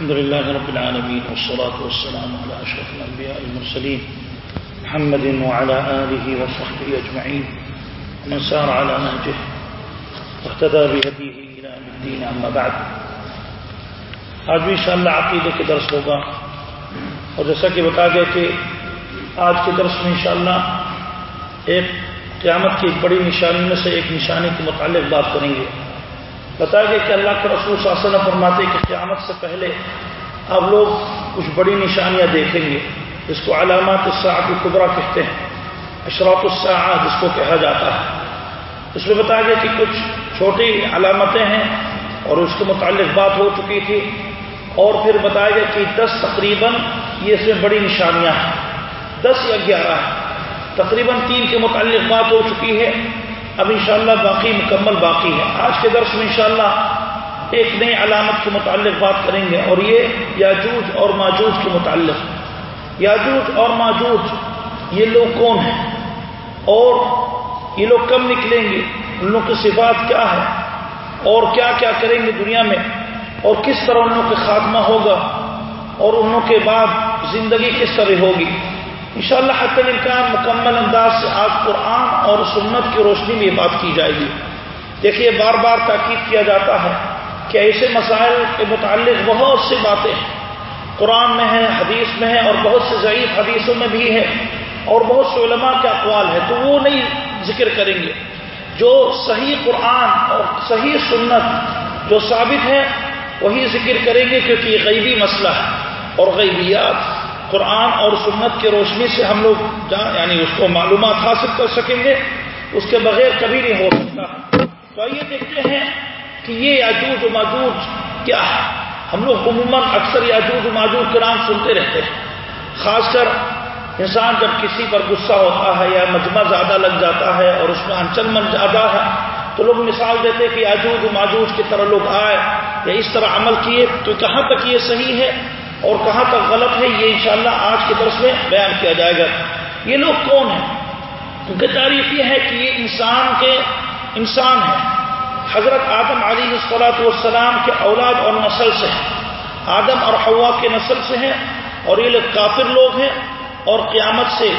الحمد لله رب العالمين، والصلاة والسلام على أشرف الأنبياء المرسلين محمد وعلى آله وصحبه أجمعين. ومن سار على نهجه واهتدى بهديه إلى أم الدين، أما بعد. آج بھی انشاءاللہ عقیدے کے درس ہوگا. اور جیسا کہ بتا گیا کہ آج کے درس میں انشاءاللہ ایک قیامت کی ایک بڑی نشانی میں سے ایک نشانی کے متعلق بات کریں گے. بتا گیا کہ اللہ کے رسول صلی اللہ علیہ وسلم فرماتے کہ قیامت سے پہلے اب لوگ کچھ بڑی نشانیاں دیکھیں گے، جس کو علامات الساعت القبرا کہتے ہیں، اشراط الساعہ جس کو کہا جاتا ہے۔ اس میں بتایا گیا کہ کچھ چھوٹی علامتیں ہیں اور اس کے متعلق بات ہو چکی تھی۔ اور پھر بتایا گیا کہ دس تقریباً یہ اس میں بڑی نشانیاں ہیں۔ دس یا گیارہ تقریباً تین کے متعلق بات ہو چکی ہے۔ اب انشاءاللہ باقی مکمل باقی ہے۔ آج کے درس میں انشاءاللہ ایک نئی علامت کے متعلق بات کریں گے اور یہ یاجوج اور ماجوج کے متعلق۔ یاجوج اور ماجوج، یہ لوگ کون ہیں؟ اور یہ لوگ کب نکلیں گے؟ ان لوگ کی صفات کیا ہے اور کیا کیا کریں گے دنیا میں؟ اور کس طرح ان لوگ کا خاتمہ ہوگا؟ اور ان لوگ کے بعد زندگی کس طرح ہوگی؟ انشاءاللہ شاء اللہ امکان مکمل انداز سے آج قرآن اور سنت کی روشنی میں یہ بات کی جائے گی۔ دیکھیے، بار بار تاکید کیا جاتا ہے کہ ایسے مسائل کے متعلق بہت سی باتیں ہیں قرآن میں ہیں، حدیث میں ہیں اور بہت سے ضعیف حدیثوں میں بھی ہے اور بہت سے علماء کے اقوال ہے تو وہ نہیں ذکر کریں گے۔ جو صحیح قرآن اور صحیح سنت جو ثابت ہے، وہی ذکر کریں گے کیونکہ یہ غیبی مسئلہ ہے اور غیبیات۔ قرآن اور سنت کی روشنی سے ہم لوگ یعنی اس کو معلومات حاصل کر سکیں گے، اس کے بغیر کبھی نہیں ہو سکتا۔ تو آئیے دیکھتے ہیں کہ یہ یاجوج و ماجوج کیا ہے۔ ہم لوگ عموماً اکثر یاجوج و ماجوج کے نام سنتے رہتے ہیں۔ خاص کر انسان جب کسی پر غصہ ہوتا ہے یا مجمع زیادہ لگ جاتا ہے اور اس میں انچل من زیادہ ہے، تو لوگ مثال دیتے کہ یاجوج و ماجوج کی طرح لوگ آئے یا اس طرح عمل کیے، تو کہاں تک یہ صحیح ہے؟ اور کہاں تک غلط ہے یہ انشاءاللہ آج کے درس میں بیان کیا جائے گا۔ یہ لوگ کون ہیں؟ کیونکہ تعریف یہ ہے کہ یہ انسان کے انسان ہیں۔ حضرت آدم علی السلاۃ والسلام کے اولاد اور نسل سے ہیں۔ آدم اور ہوا کے نسل سے ہیں اور یہ لوگ کافر لوگ ہیں اور قیامت سے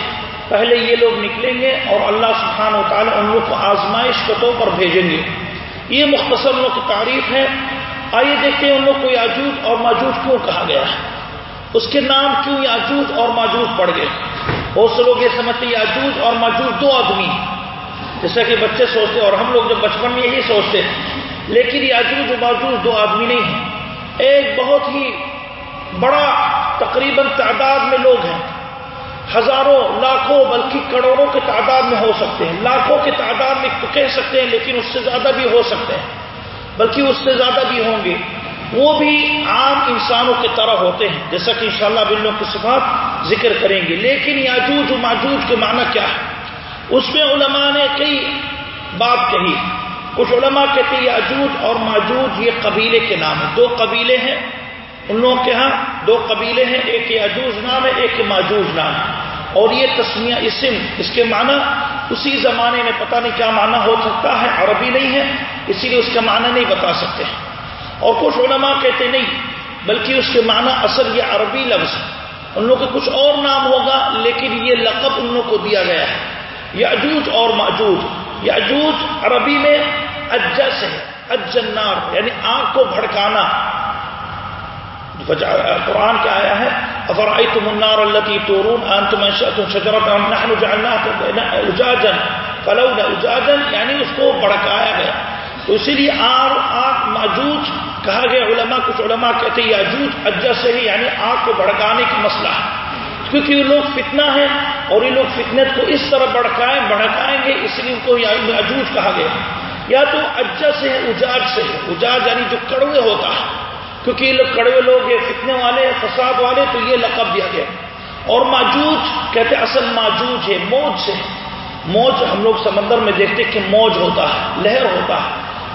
پہلے یہ لوگ نکلیں گے اور اللہ سبحانہ و تعالیٰ ان لوگ کو آزمائش کتوں پر بھیجیں گے۔ یہ مختصر لوگ کی تعریف ہے۔ آئیے دیکھتے ہیں ان لوگ کو یاجوج اور ماجوج کیوں کہا گیا ہے؟ اس کے نام کیوں یاجوج اور ماجوج پڑ گئے؟ بہت سے لوگ یہ سمجھتے یاجوج اور ماجوج دو آدمی جیسا کہ بچے سوچتے اور ہم لوگ جب بچپن میں یہی سوچتے ہیں۔ لیکن یاجوج اور ماجوج دو آدمی نہیں ہیں۔ ایک بہت ہی بڑا تقریباً تعداد میں لوگ ہیں۔ ہزاروں، لاکھوں بلکہ کروڑوں کے تعداد میں ہو سکتے ہیں۔ لاکھوں کے تعداد میں تو کہہ سکتے ہیں لیکن اس سے زیادہ بھی ہو سکتے ہیں۔ بلکہ اس سے زیادہ بھی ہوں گے۔ وہ بھی عام انسانوں کی طرح ہوتے ہیں، جیسا کہ انشاءاللہ شاء اللہ کی صفات ذکر کریں گے۔ لیکن یاجوج و ماجوج کے معنی کیا ہے؟ اس میں علماء نے کئی بات کہی۔ کچھ علماء کہتے ہیں یاجوج اور ماجوج یہ قبیلے کے نام ہیں۔ دو قبیلے ہیں ان لوگوں کے ہاں دو قبیلے ہیں، ایک یاجوج نام ہے، ایک ماجوج نام ہے۔ اور یہ تسمیہ اسم، اس کے معنی اسی زمانے میں پتہ نہیں کیا معنی ہو سکتا ہے، عربی نہیں ہے، اسی لیے اس کا معنی نہیں بتا سکتے ہیں۔ اور کچھ علماء کہتے نہیں، بلکہ اس کے معنی اصل یہ عربی لفظ ہے ان لوگ کا کچھ اور نام ہوگا، لیکن یہ لقب ان لوگ کو دیا گیا ہے۔ یاجوج اور ماجوج یاجوج عربی میں اجس ہے، اجنار یعنی آنکھ کو بھڑکانا۔ قرآن کیا آیا ہے؟ افرائی النار التی تورون ان تم شجرت نحن جعلناها اجاجا فلولا اجاجا یعنی اس کو بھڑکایا گیا۔ تو اسی لیے آر آنکھ ماجوج کہا گیا، علماء، کچھ علماء کہتے ہیں یاجوج اجا سے ہی یعنی آنکھ کو بھڑکانے کی مسئلہ ہے۔ کیونکہ یہ لوگ فتنہ ہیں اور یہ لوگ فتنت کو اس طرح بڑکائیں بڑکائیں گے، اس لیے ان کو یاجوج کہا گیا۔ یا تو اجا سے ہے، اجاج سے ہے۔ اجاج یعنی جو کڑوے ہوتا ہے۔ کیونکہ یہ لوگ کڑوے لوگ ہیں، فتنے والے فساد والے، تو یہ لقب دیا گیا۔ اور ماجوج کہتے اصل ماجوج ہے، موج سے۔ موج ہم لوگ سمندر میں دیکھتے کہ موج ہوتا ہے، لہر ہوتا ہے۔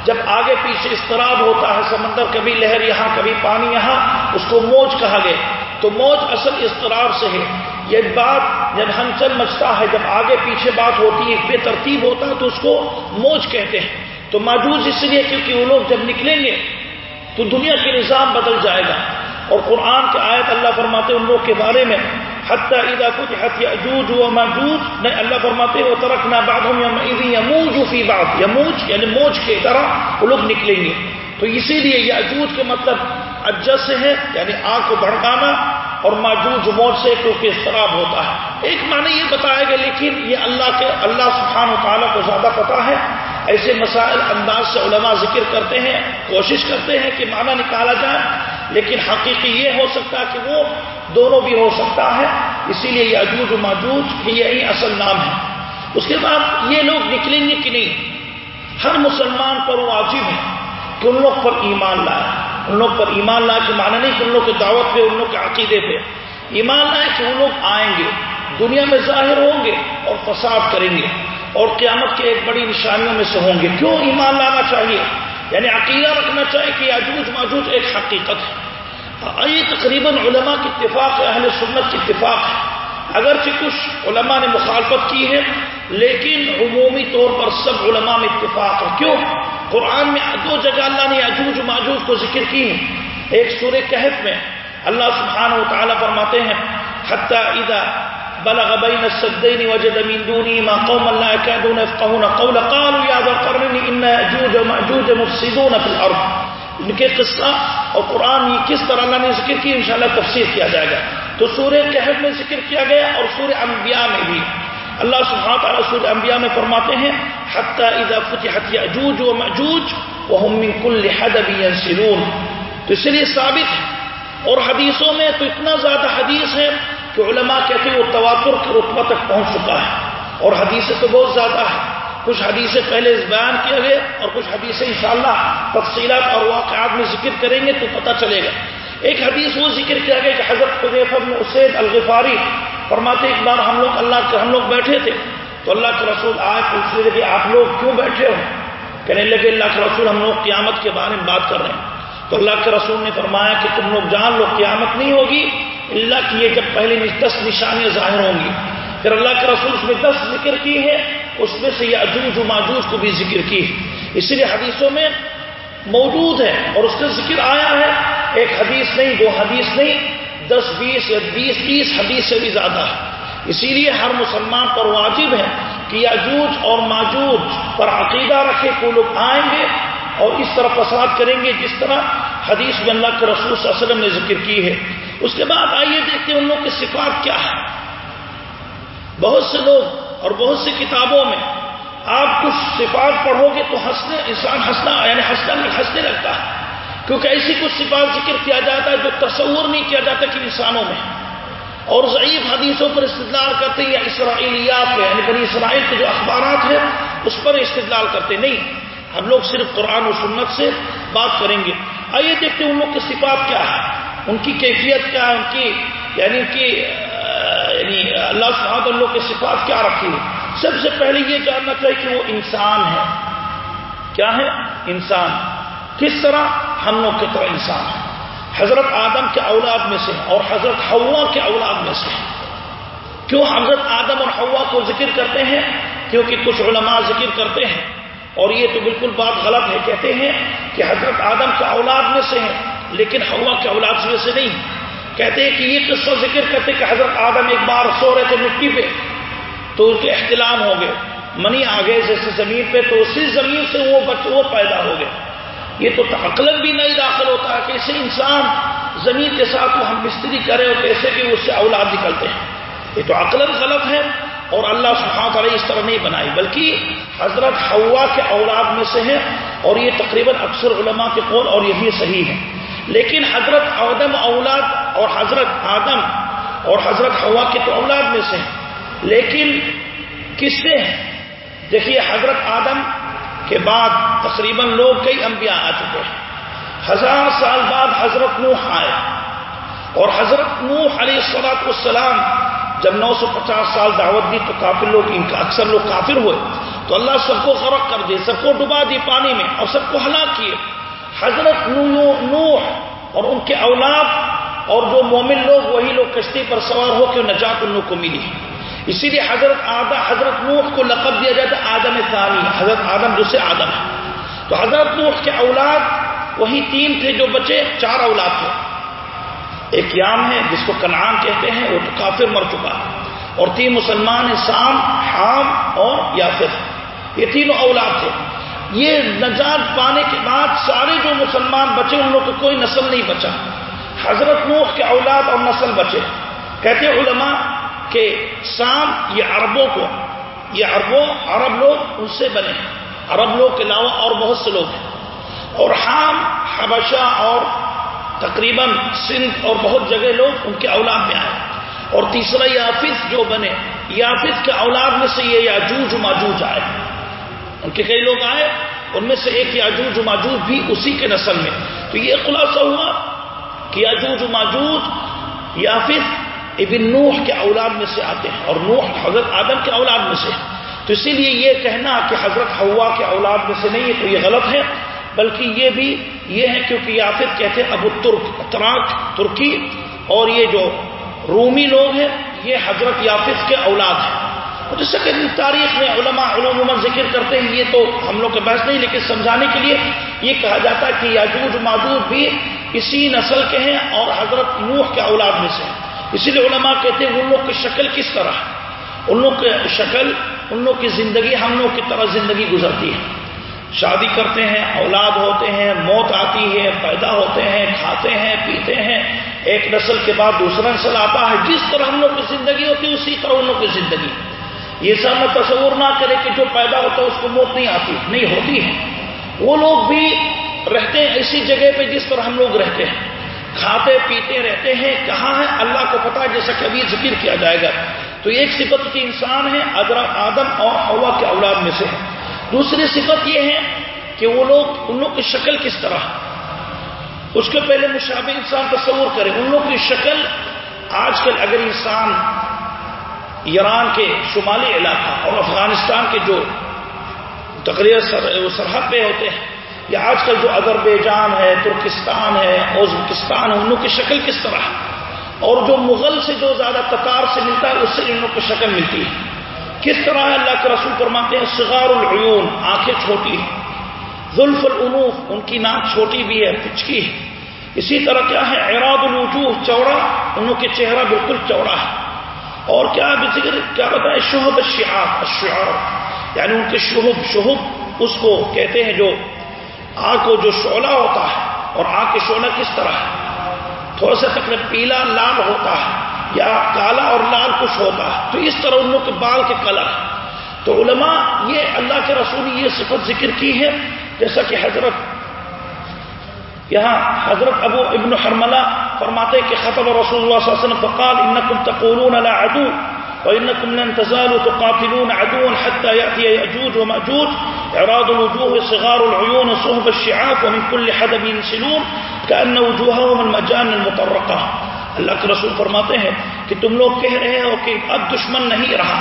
جب آگے پیچھے استراب ہوتا ہے سمندر، کبھی لہر یہاں، کبھی پانی یہاں، اس کو موج کہا گیا۔ تو موج اصل استراب سے ہے۔ یہ بات جب ہنچل مچتا ہے، جب آگے پیچھے بات ہوتی ہے بے ترتیب ہوتا ہے، تو اس کو موج کہتے ہیں۔ تو ماجوز اس لیے کیونکہ وہ لوگ جب نکلیں گے تو دنیا کے نظام بدل جائے گا۔ اور قرآن کے آیت اللہ فرماتے ان لوگ کے بارے میں، حتیٰ ادا کچھ حتیہ جوج و ماجوج، نہیں، اللہ فرماتے وہ ترک نہ باد ہوں یا موج فی بات یا موج یعنی موج کے طرح وہ لوگ نکلیں گے۔ تو اسی لیے یہ اجوج کے مطلب اجت سے ہے یعنی آگ کو بھڑکانا، اور ماجوج موج سے کیونکہ استراب ہوتا ہے۔ ایک معنی یہ بتایا گیا، لیکن یہ اللہ کے، اللہ سبحانہ و تعالیٰ کو زیادہ پتا ہے۔ ایسے مسائل انداز سے علماء ذکر کرتے ہیں، کوشش کرتے ہیں کہ معنی نکالا جائے، لیکن حقیقی یہ ہو سکتا ہے کہ وہ دونوں بھی ہو سکتا ہے، اسی لیے یہ عجوج و ماجوج یہی اصل نام ہے۔ اس کے بعد یہ لوگ نکلیں گے کہ نہیں؟ ہر مسلمان پر واجب ہے کہ ان لوگ پر ایمان لائے۔ ان لوگ پر ایمان لائے کہ مانا نہیں کہ ان لوگ کی دعوت پہ، ان لوگ کے عقیدے پہ۔ ایمان لائے کہ وہ لوگ آئیں گے، دنیا میں ظاہر ہوں گے اور فساد کریں گے۔ اور قیامت کے ایک بڑی نشانیوں میں سے ہوں گے۔ کیوں ایمان لانا چاہیے؟ یعنی عقیدہ رکھنا چاہیے کہ عجوج ماجوج ایک حقیقت ہے۔ یہ تقریباً علماء کی اتفاق ہے، اہل سنت کی اتفاق ہے۔ اگرچہ کچھ علماء نے مخالفت کی ہے، لیکن عمومی طور پر سب علماء میں اتفاق ہے۔ کیوں؟ قرآن میں دو جگہ اللہ نے عجوج ماجوج کو ذکر کی ہے ایک سورہ کہف میں اللہ سبحانہ و تعالیٰ فرماتے ہیں، حتیٰ اذا بلغ بين السدين وجد من دونه ما قوم لا يكادون يفقهون قولا. قالوا يا ذا القرن ان ياجوج وماجوج مفسدون في الارض ان کے قصہ اور قرآن یہ کس طرح اللہ نے ذکر کی؟ انشاءاللہ تفسیر کیا جائے گا. تو سورہ کہف میں ذکر کیا گیا اور سورہ انبیاء میں بھی. اللہ سبحانہ تعالیٰ سورہ انبیاء میں فرماتے ہیں، حتی اذا فتحت یاجوج و ماجوج وهم من كل حدب ينسلون تو اس لیے ثابت ہے اور حدیثوں میں تو اتنا زیادہ حدیث ہے کہ علماء کہتے ہیں وہ تواتر کے رتبہ تک پہنچ چکا ہے اور حدیثیں تو بہت زیادہ ہے کچھ حدیثیں پہلے بیان کیا گئے اور کچھ حدیثیں انشاءاللہ تفصیلات اور واقعات میں ذکر کریں گے تو پتہ چلے گا۔ ایک حدیث وہ ذکر کیا گیا کہ حضرت بن اسید الغفاری فرماتے ایک بار ہم لوگ اللہ کے، ہم لوگ بیٹھے تھے تو اللہ کے رسول آئے پوچھ رہے کہ آپ لوگ کیوں بیٹھے ہو؟ کہنے لگے، اللہ کے رسول ہم لوگ قیامت کے بارے میں بات کر رہے ہیں۔ تو اللہ کے رسول نے فرمایا کہ تم لوگ جان لو، قیامت نہیں ہوگی اللہ کی یہ جب پہلے دس نشانیاں ظاہر ہوں گی، پھر اللہ کے رسول اس میں دس ذکر کی ہے، اس میں سے یہ عجوج و ماجوج کو بھی ذکر کی ہے۔ اس لیے حدیثوں میں موجود ہے اور اس کا ذکر آیا ہے۔ ایک حدیث نہیں، دو حدیث نہیں، دس، بیس یا بیس، تیس حدیث سے بھی زیادہ ہے۔ اسی لیے ہر مسلمان پر واجب ہے کہ یاجوج اور ماجوج پر عقیدہ رکھے کو لوگ آئیں گے اور اس طرح فساد کریں گے جس طرح حدیث میں اللہ کے رسول صلی اللہ علیہ وسلم نے ذکر کی ہے۔ اس کے بعد آئیے دیکھتے ہیں ان لوگ کی صفات کیا ہے بہت سے لوگ اور بہت سی کتابوں میں آپ کچھ صفات پڑھو گے تو ہنسنے، انسان ہنسنا یعنی ہنسنا ہنسنے لگتا ہے۔ کیونکہ ایسی کچھ صفات ذکر کیا جاتا ہے جو تصور نہیں کیا جاتا کہ انسانوں میں۔ اور ضعیف حدیثوں پر استدلال کرتے ہیں یا اسرائیلیات پہ یعنی بنی اسرائیل کے جو اخبارات ہیں، اس پر استدلال کرتے نہیں، ہم لوگ صرف قرآن و سنت سے بات کریں گے۔ آئیے دیکھتے ہیں ان لوگ کی صفات کیا ہے ان کی کیفیت کیا ہے؟ ان کی یعنی کہ یعنی اللہ صاحب ان لوگ صفات کیا رکھی ہے سب سے پہلے یہ جاننا چاہیے کہ وہ انسان ہے۔ کیا ہے؟ انسان۔ کس طرح؟ ہم لوگ کی طرح انسان ہے۔ حضرت آدم کے اولاد میں سے اور حضرت ہوا کے اولاد میں سے۔ کیوں حضرت آدم اور ہوا کو ذکر کرتے ہیں؟ کیونکہ کچھ علماء ذکر کرتے ہیں۔ اور یہ تو بالکل بات غلط ہے۔ کہتے ہیں کہ حضرت آدم کے اولاد میں سے ہیں۔ لیکن ہوا کے اولاد سے سے نہیں۔ کہتے ہیں کہ یہ قصہ ذکر کرتے کہ حضرت آدم ایک بار سو رہے تھے مٹی پہ، تو ان کے احتلام ہو گئے۔ منی آ گئے جیسے زمین پہ، تو اسی زمین سے وہ بچے وہ پیدا ہو گئے۔ یہ تو عقل بھی نہیں داخل ہوتا ہے کیسے انسان زمین کے ساتھ وہ ہم مستری کرے اور کیسے کہ اس سے اولاد نکلتے ہیں۔ یہ تو عقل غلط ہے اور اللہ سبحانہ تعالیٰ اس طرح نہیں بنائی، بلکہ حضرت ہوا کے اولاد میں سے ہے اور یہ تقریباً اکثر علماء کے قول اور یہ بھی صحیح ہے۔ لیکن حضرت آدم اولاد اور حضرت آدم اور حضرت ہوا کے تو اولاد میں سے ہیں۔ لیکن کس سے ہیں دیکھیے، حضرت آدم کے بعد تقریباً لوگ کئی انبیاء آ چکے ہیں۔ ہزار سال بعد حضرت نوح آئے۔ اور حضرت نوح علیہ السلاط السلام جب نو سو پچاس سال دعوت دی تو کافر لوگ ان کا، اکثر لوگ کافر ہوئے۔ تو اللہ سب کو غرق کر دے، سب کو ڈبا دی پانی میں اور سب کو ہلاک کیے۔ حضرت نوح اور ان کے اولاد اور جو مومن لوگ، وہی لوگ کشتی پر سوار ہو کے نجات ان لوگ کو ملی۔ اسی لیے حضرت آدم حضرت نوح کو لقب دیا جاتا ہے آدم ثانی۔ حضرت آدم دوسرے آدم۔ ہے تو حضرت نوح کے اولاد، وہی تین تھے جو بچے، چار اولاد تھے۔ ایک یام ہے، جس کو کنعان کہتے ہیں، وہ تو کافر مر چکا۔ ہے اور تین مسلمان ہیں، سام، حام اور یافر یہ تینوں اولاد تھے۔ یہ نجات پانے کے بعد سارے جو مسلمان بچے ان لوگ کو کوئی نسل نہیں بچا۔ حضرت نوح کے اولاد اور نسل بچے۔ کہتے علماء کہ سام یہ عربوں کو، یہ عربوں، عرب لوگ ان سے بنے عرب لوگ کے علاوہ اور بہت سے لوگ ہیں۔ اور حام، حبشہ اور تقریباً سندھ اور بہت جگہ لوگ ان کے اولاد میں آئے۔ اور تیسرا یافت جو بنے، یافت کے اولاد میں سے یہ یاجوج ماجوج آئے۔ ان کے کئی لوگ آئے، ان میں سے ایک یاجوج ماجوج بھی اسی کے نسل میں۔ تو یہ خلاصہ ہوا کہ یاجوج ماجوج یافت ابن نوح کے اولاد میں سے آتے ہیں اور نوح حضرت آدم کے اولاد میں سے۔ تو اسی لیے یہ کہنا کہ حضرت ہوا کے اولاد میں سے نہیں ہے تو یہ غلط ہے۔ بلکہ یہ بھی یہ ہے کیونکہ یافت کہتے ہیں ابو ترک تراک ترکی۔ اور یہ جو رومی لوگ ہیں، یہ حضرت یافت کے اولاد ہیں۔ جیسے کہ تاریخ میں علماء علوم ذکر کرتے ہیں، یہ تو ہم لوگ کے بحث نہیں، لیکن سمجھانے کے لیے یہ کہا جاتا ہے کہ یاجوج ماجوج بھی اسی نسل کے ہیں اور حضرت نوح کے اولاد میں سے اسی لیے علماء کہتے ہیں، ان لوگ کی شکل کس طرح ان لوگ کی شکل، ان لوگ کی زندگی ہم لوگ کی طرح زندگی گزرتی ہے۔ شادی کرتے ہیں، اولاد ہوتے ہیں، موت آتی ہے، پیدا ہوتے ہیں، کھاتے ہیں، پیتے ہیں۔ ایک نسل کے بعد دوسرا نسل آتا ہے۔ جس طرح ہم لوگ کی زندگی ہوتی ہے اسی طرح ان لوگ کی زندگی۔ یہ سب میں تصور نہ کرے کہ جو پیدا ہوتا ہے اس کو موت نہیں آتی، نہیں ہوتی ہے۔ وہ لوگ بھی رہتے ہیں ایسی جگہ پہ جس پر ہم لوگ رہتے ہیں۔ کھاتے پیتے رہتے ہیں، کہاں ہے؟ اللہ کو پتا ہے، جیسا کبھی ذکر کیا جائے گا۔ تو ایک صفت کی انسان ہے، آدم اور ہوا کے اولاد میں سے۔ ہے دوسری صفت یہ ہے کہ وہ لوگ، ان لوگ کی شکل کس طرح؟ اس کے پہلے مشابہ انسان تصور کرے۔ ان لوگ کی شکل آج کل اگر انسان ایران کے شمالی علاقہ اور افغانستان کے جو تقریر سرحد پہ ہوتے ہیں، یا آج کل جو اذربیجان ہے، ترکستان ہے ازبکستان ہے ان کی شکل کس طرح ہے؟ اور جو مغل سے جو زیادہ قطار سے ملتا ہے، اس سے ان لوگ کی شکل ملتی ہے۔ کس طرح ہے؟ اللہ کے رسول فرماتے ہیں صغار العیون آنکھیں چھوٹی ہیں۔ ظلف العنوف ان کی ناک چھوٹی بھی ہے، پچکی ہے۔ اسی طرح کیا ہے؟ اعراد الوجوہ، چوڑا ان کے چہرہ بالکل چوڑا ہے۔ اور کیا ذکر کیا بتائیں شہب الشعار الشعار یعنی ان کے شہب شہب اس کو کہتے ہیں جو آنکھ کو جو شعلہ ہوتا ہے اور آنکھ کے شعلہ کس طرح ہے؟ تھوڑا سا تقریب پیلا لال ہوتا ہے یا کالا اور لال کچھ ہوتا ہے، تو اس طرح ان لوگ کے بال کے کلر تو علماء یہ اللہ کے رسول یہ صفت ذکر کی ہے، جیسا کہ حضرت یہاں حضرت ابو ابن حرملہ فرماتے کہ خطب رسول اللہ صلی اللہ علیہ وسلم فقال انکم تقولون لا عدو وانکم لن تزالوا تقاتلون عدوا حتى ياتي ياجوج وماجوج اعراض الوجوه صغار العيون صهب الشعاف ومن كل حدب ينسلون كان وجوههم المجان المطرقه اللہ کے رسول فرماتے ہیں کہ تم لوگ کہہ رہے ہو کہ اب دشمن نہیں رہا.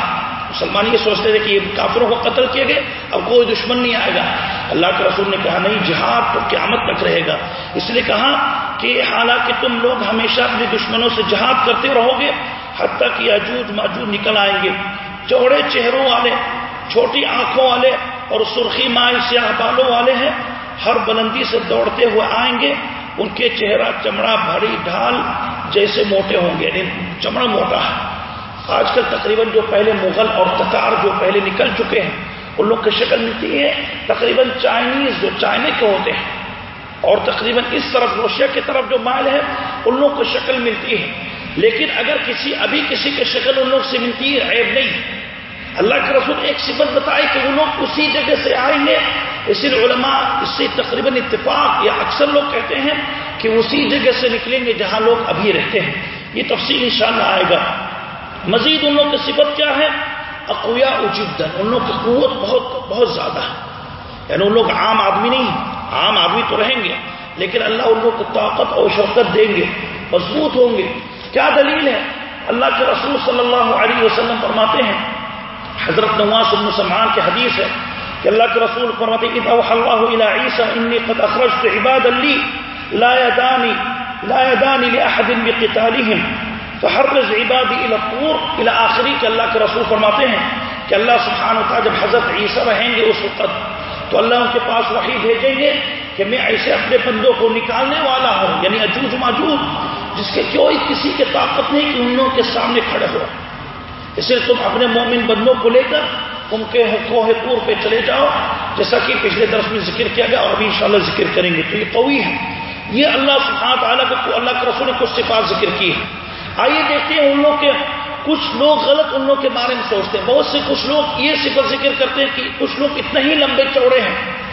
مسلمان یہ سوچتے تھے کہ یہ کافروں کو قتل کیے گئے اب کوئی دشمن نہیں آئے گا۔ اللہ کے رسول نے کہا نہیں، جہاد تو قیامت تک رہے گا۔ اس لیے کہا کہ حالانکہ تم لوگ ہمیشہ اپنے دشمنوں سے جہاد کرتے رہو گے حد تک یہ ماجود نکل آئیں گے۔ چوڑے چہروں والے، چھوٹی آنکھوں والے اور سرخی مائل سیاہ بالوں والے ہیں، ہر بلندی سے دوڑتے ہوئے آئیں گے۔ ان کے چہرہ چمڑا بھاری ڈھال جیسے موٹے ہوں گے یعنی چمڑا موٹا ہے۔ آج کل تقریباً جو پہلے مغل اور تتار جو پہلے نکل چکے ہیں ان لوگ کی شکل ملتی ہے، تقریباً چائنیز جو چائنے کے ہوتے ہیں۔ اور تقریباً اس طرف روشیا کی طرف جو مائل ہے، ان لوگ کو شکل ملتی ہے۔ لیکن اگر کسی، ابھی کسی کی شکل ان لوگ سے ملتی ہے عیب نہیں۔ اللہ کے رسول ایک صفت بتائی کہ وہ لوگ اسی جگہ سے آئیں گے۔ اسی علماء اس سے تقریباً اتفاق یا اکثر لوگ کہتے ہیں کہ اسی جگہ سے نکلیں گے جہاں لوگ ابھی رہتے ہیں۔ یہ تفصیل انشاءاللہ آئے گا۔ مزید ان لوگ کی صفت کیا ہے؟ اقویا اجدن ان لوگ کی قوت بہت بہت زیادہ ہے۔ یعنی ان لوگ عام آدمی نہیں عام آدمی تو رہیں گے، لیکن اللہ ان لوگ کو طاقت اور شوقت دیں گے، مضبوط ہوں گے۔ کیا دلیل ہے؟ اللہ کے رسول صلی اللہ علیہ وسلم فرماتے ہیں، حضرت نواز بن سلمان کے حدیث ہے کہ اللہ کے رسول فرماتے ہیں اللہ الى انی قد اخرجت عباد لا يدانی لا يدانی لاحد بقتالهم فحرز عبادی الى الطور، الى آخری کہ اللہ کے رسول فرماتے ہیں کہ اللہ سبحانہ وتعالی جب حضرت عیسیٰ رہیں گے اس وقت، تو اللہ ان کے پاس وحی بھیجیں گے کہ میں ایسے اپنے بندوں کو نکالنے والا ہوں یعنی اجوج ماجوج جس کے کوئی کسی کے طاقت نہیں کہ ان لوگوں کے سامنے کھڑے ہو اس لیے تم اپنے مومن بندوں کو لے کر ان کے کوہ پور پہ چلے جاؤ، جیسا کہ پچھلے درس میں ذکر کیا گیا اور ابھی انشاءاللہ ذکر کریں گے۔ تو یہ قوی ہے۔ یہ اللہ سبحانہ تعالیٰ کو اللہ کے رسول نے کچھ صفات ذکر کی ہے آئیے دیکھتے ہیں ان لوگ کے کچھ لوگ غلط ان لوگ کے بارے میں سوچتے ہیں۔ بہت سے کچھ لوگ یہ صفت ذکر کرتے ہیں کہ کچھ لوگ اتنا ہی لمبے چوڑے ہیں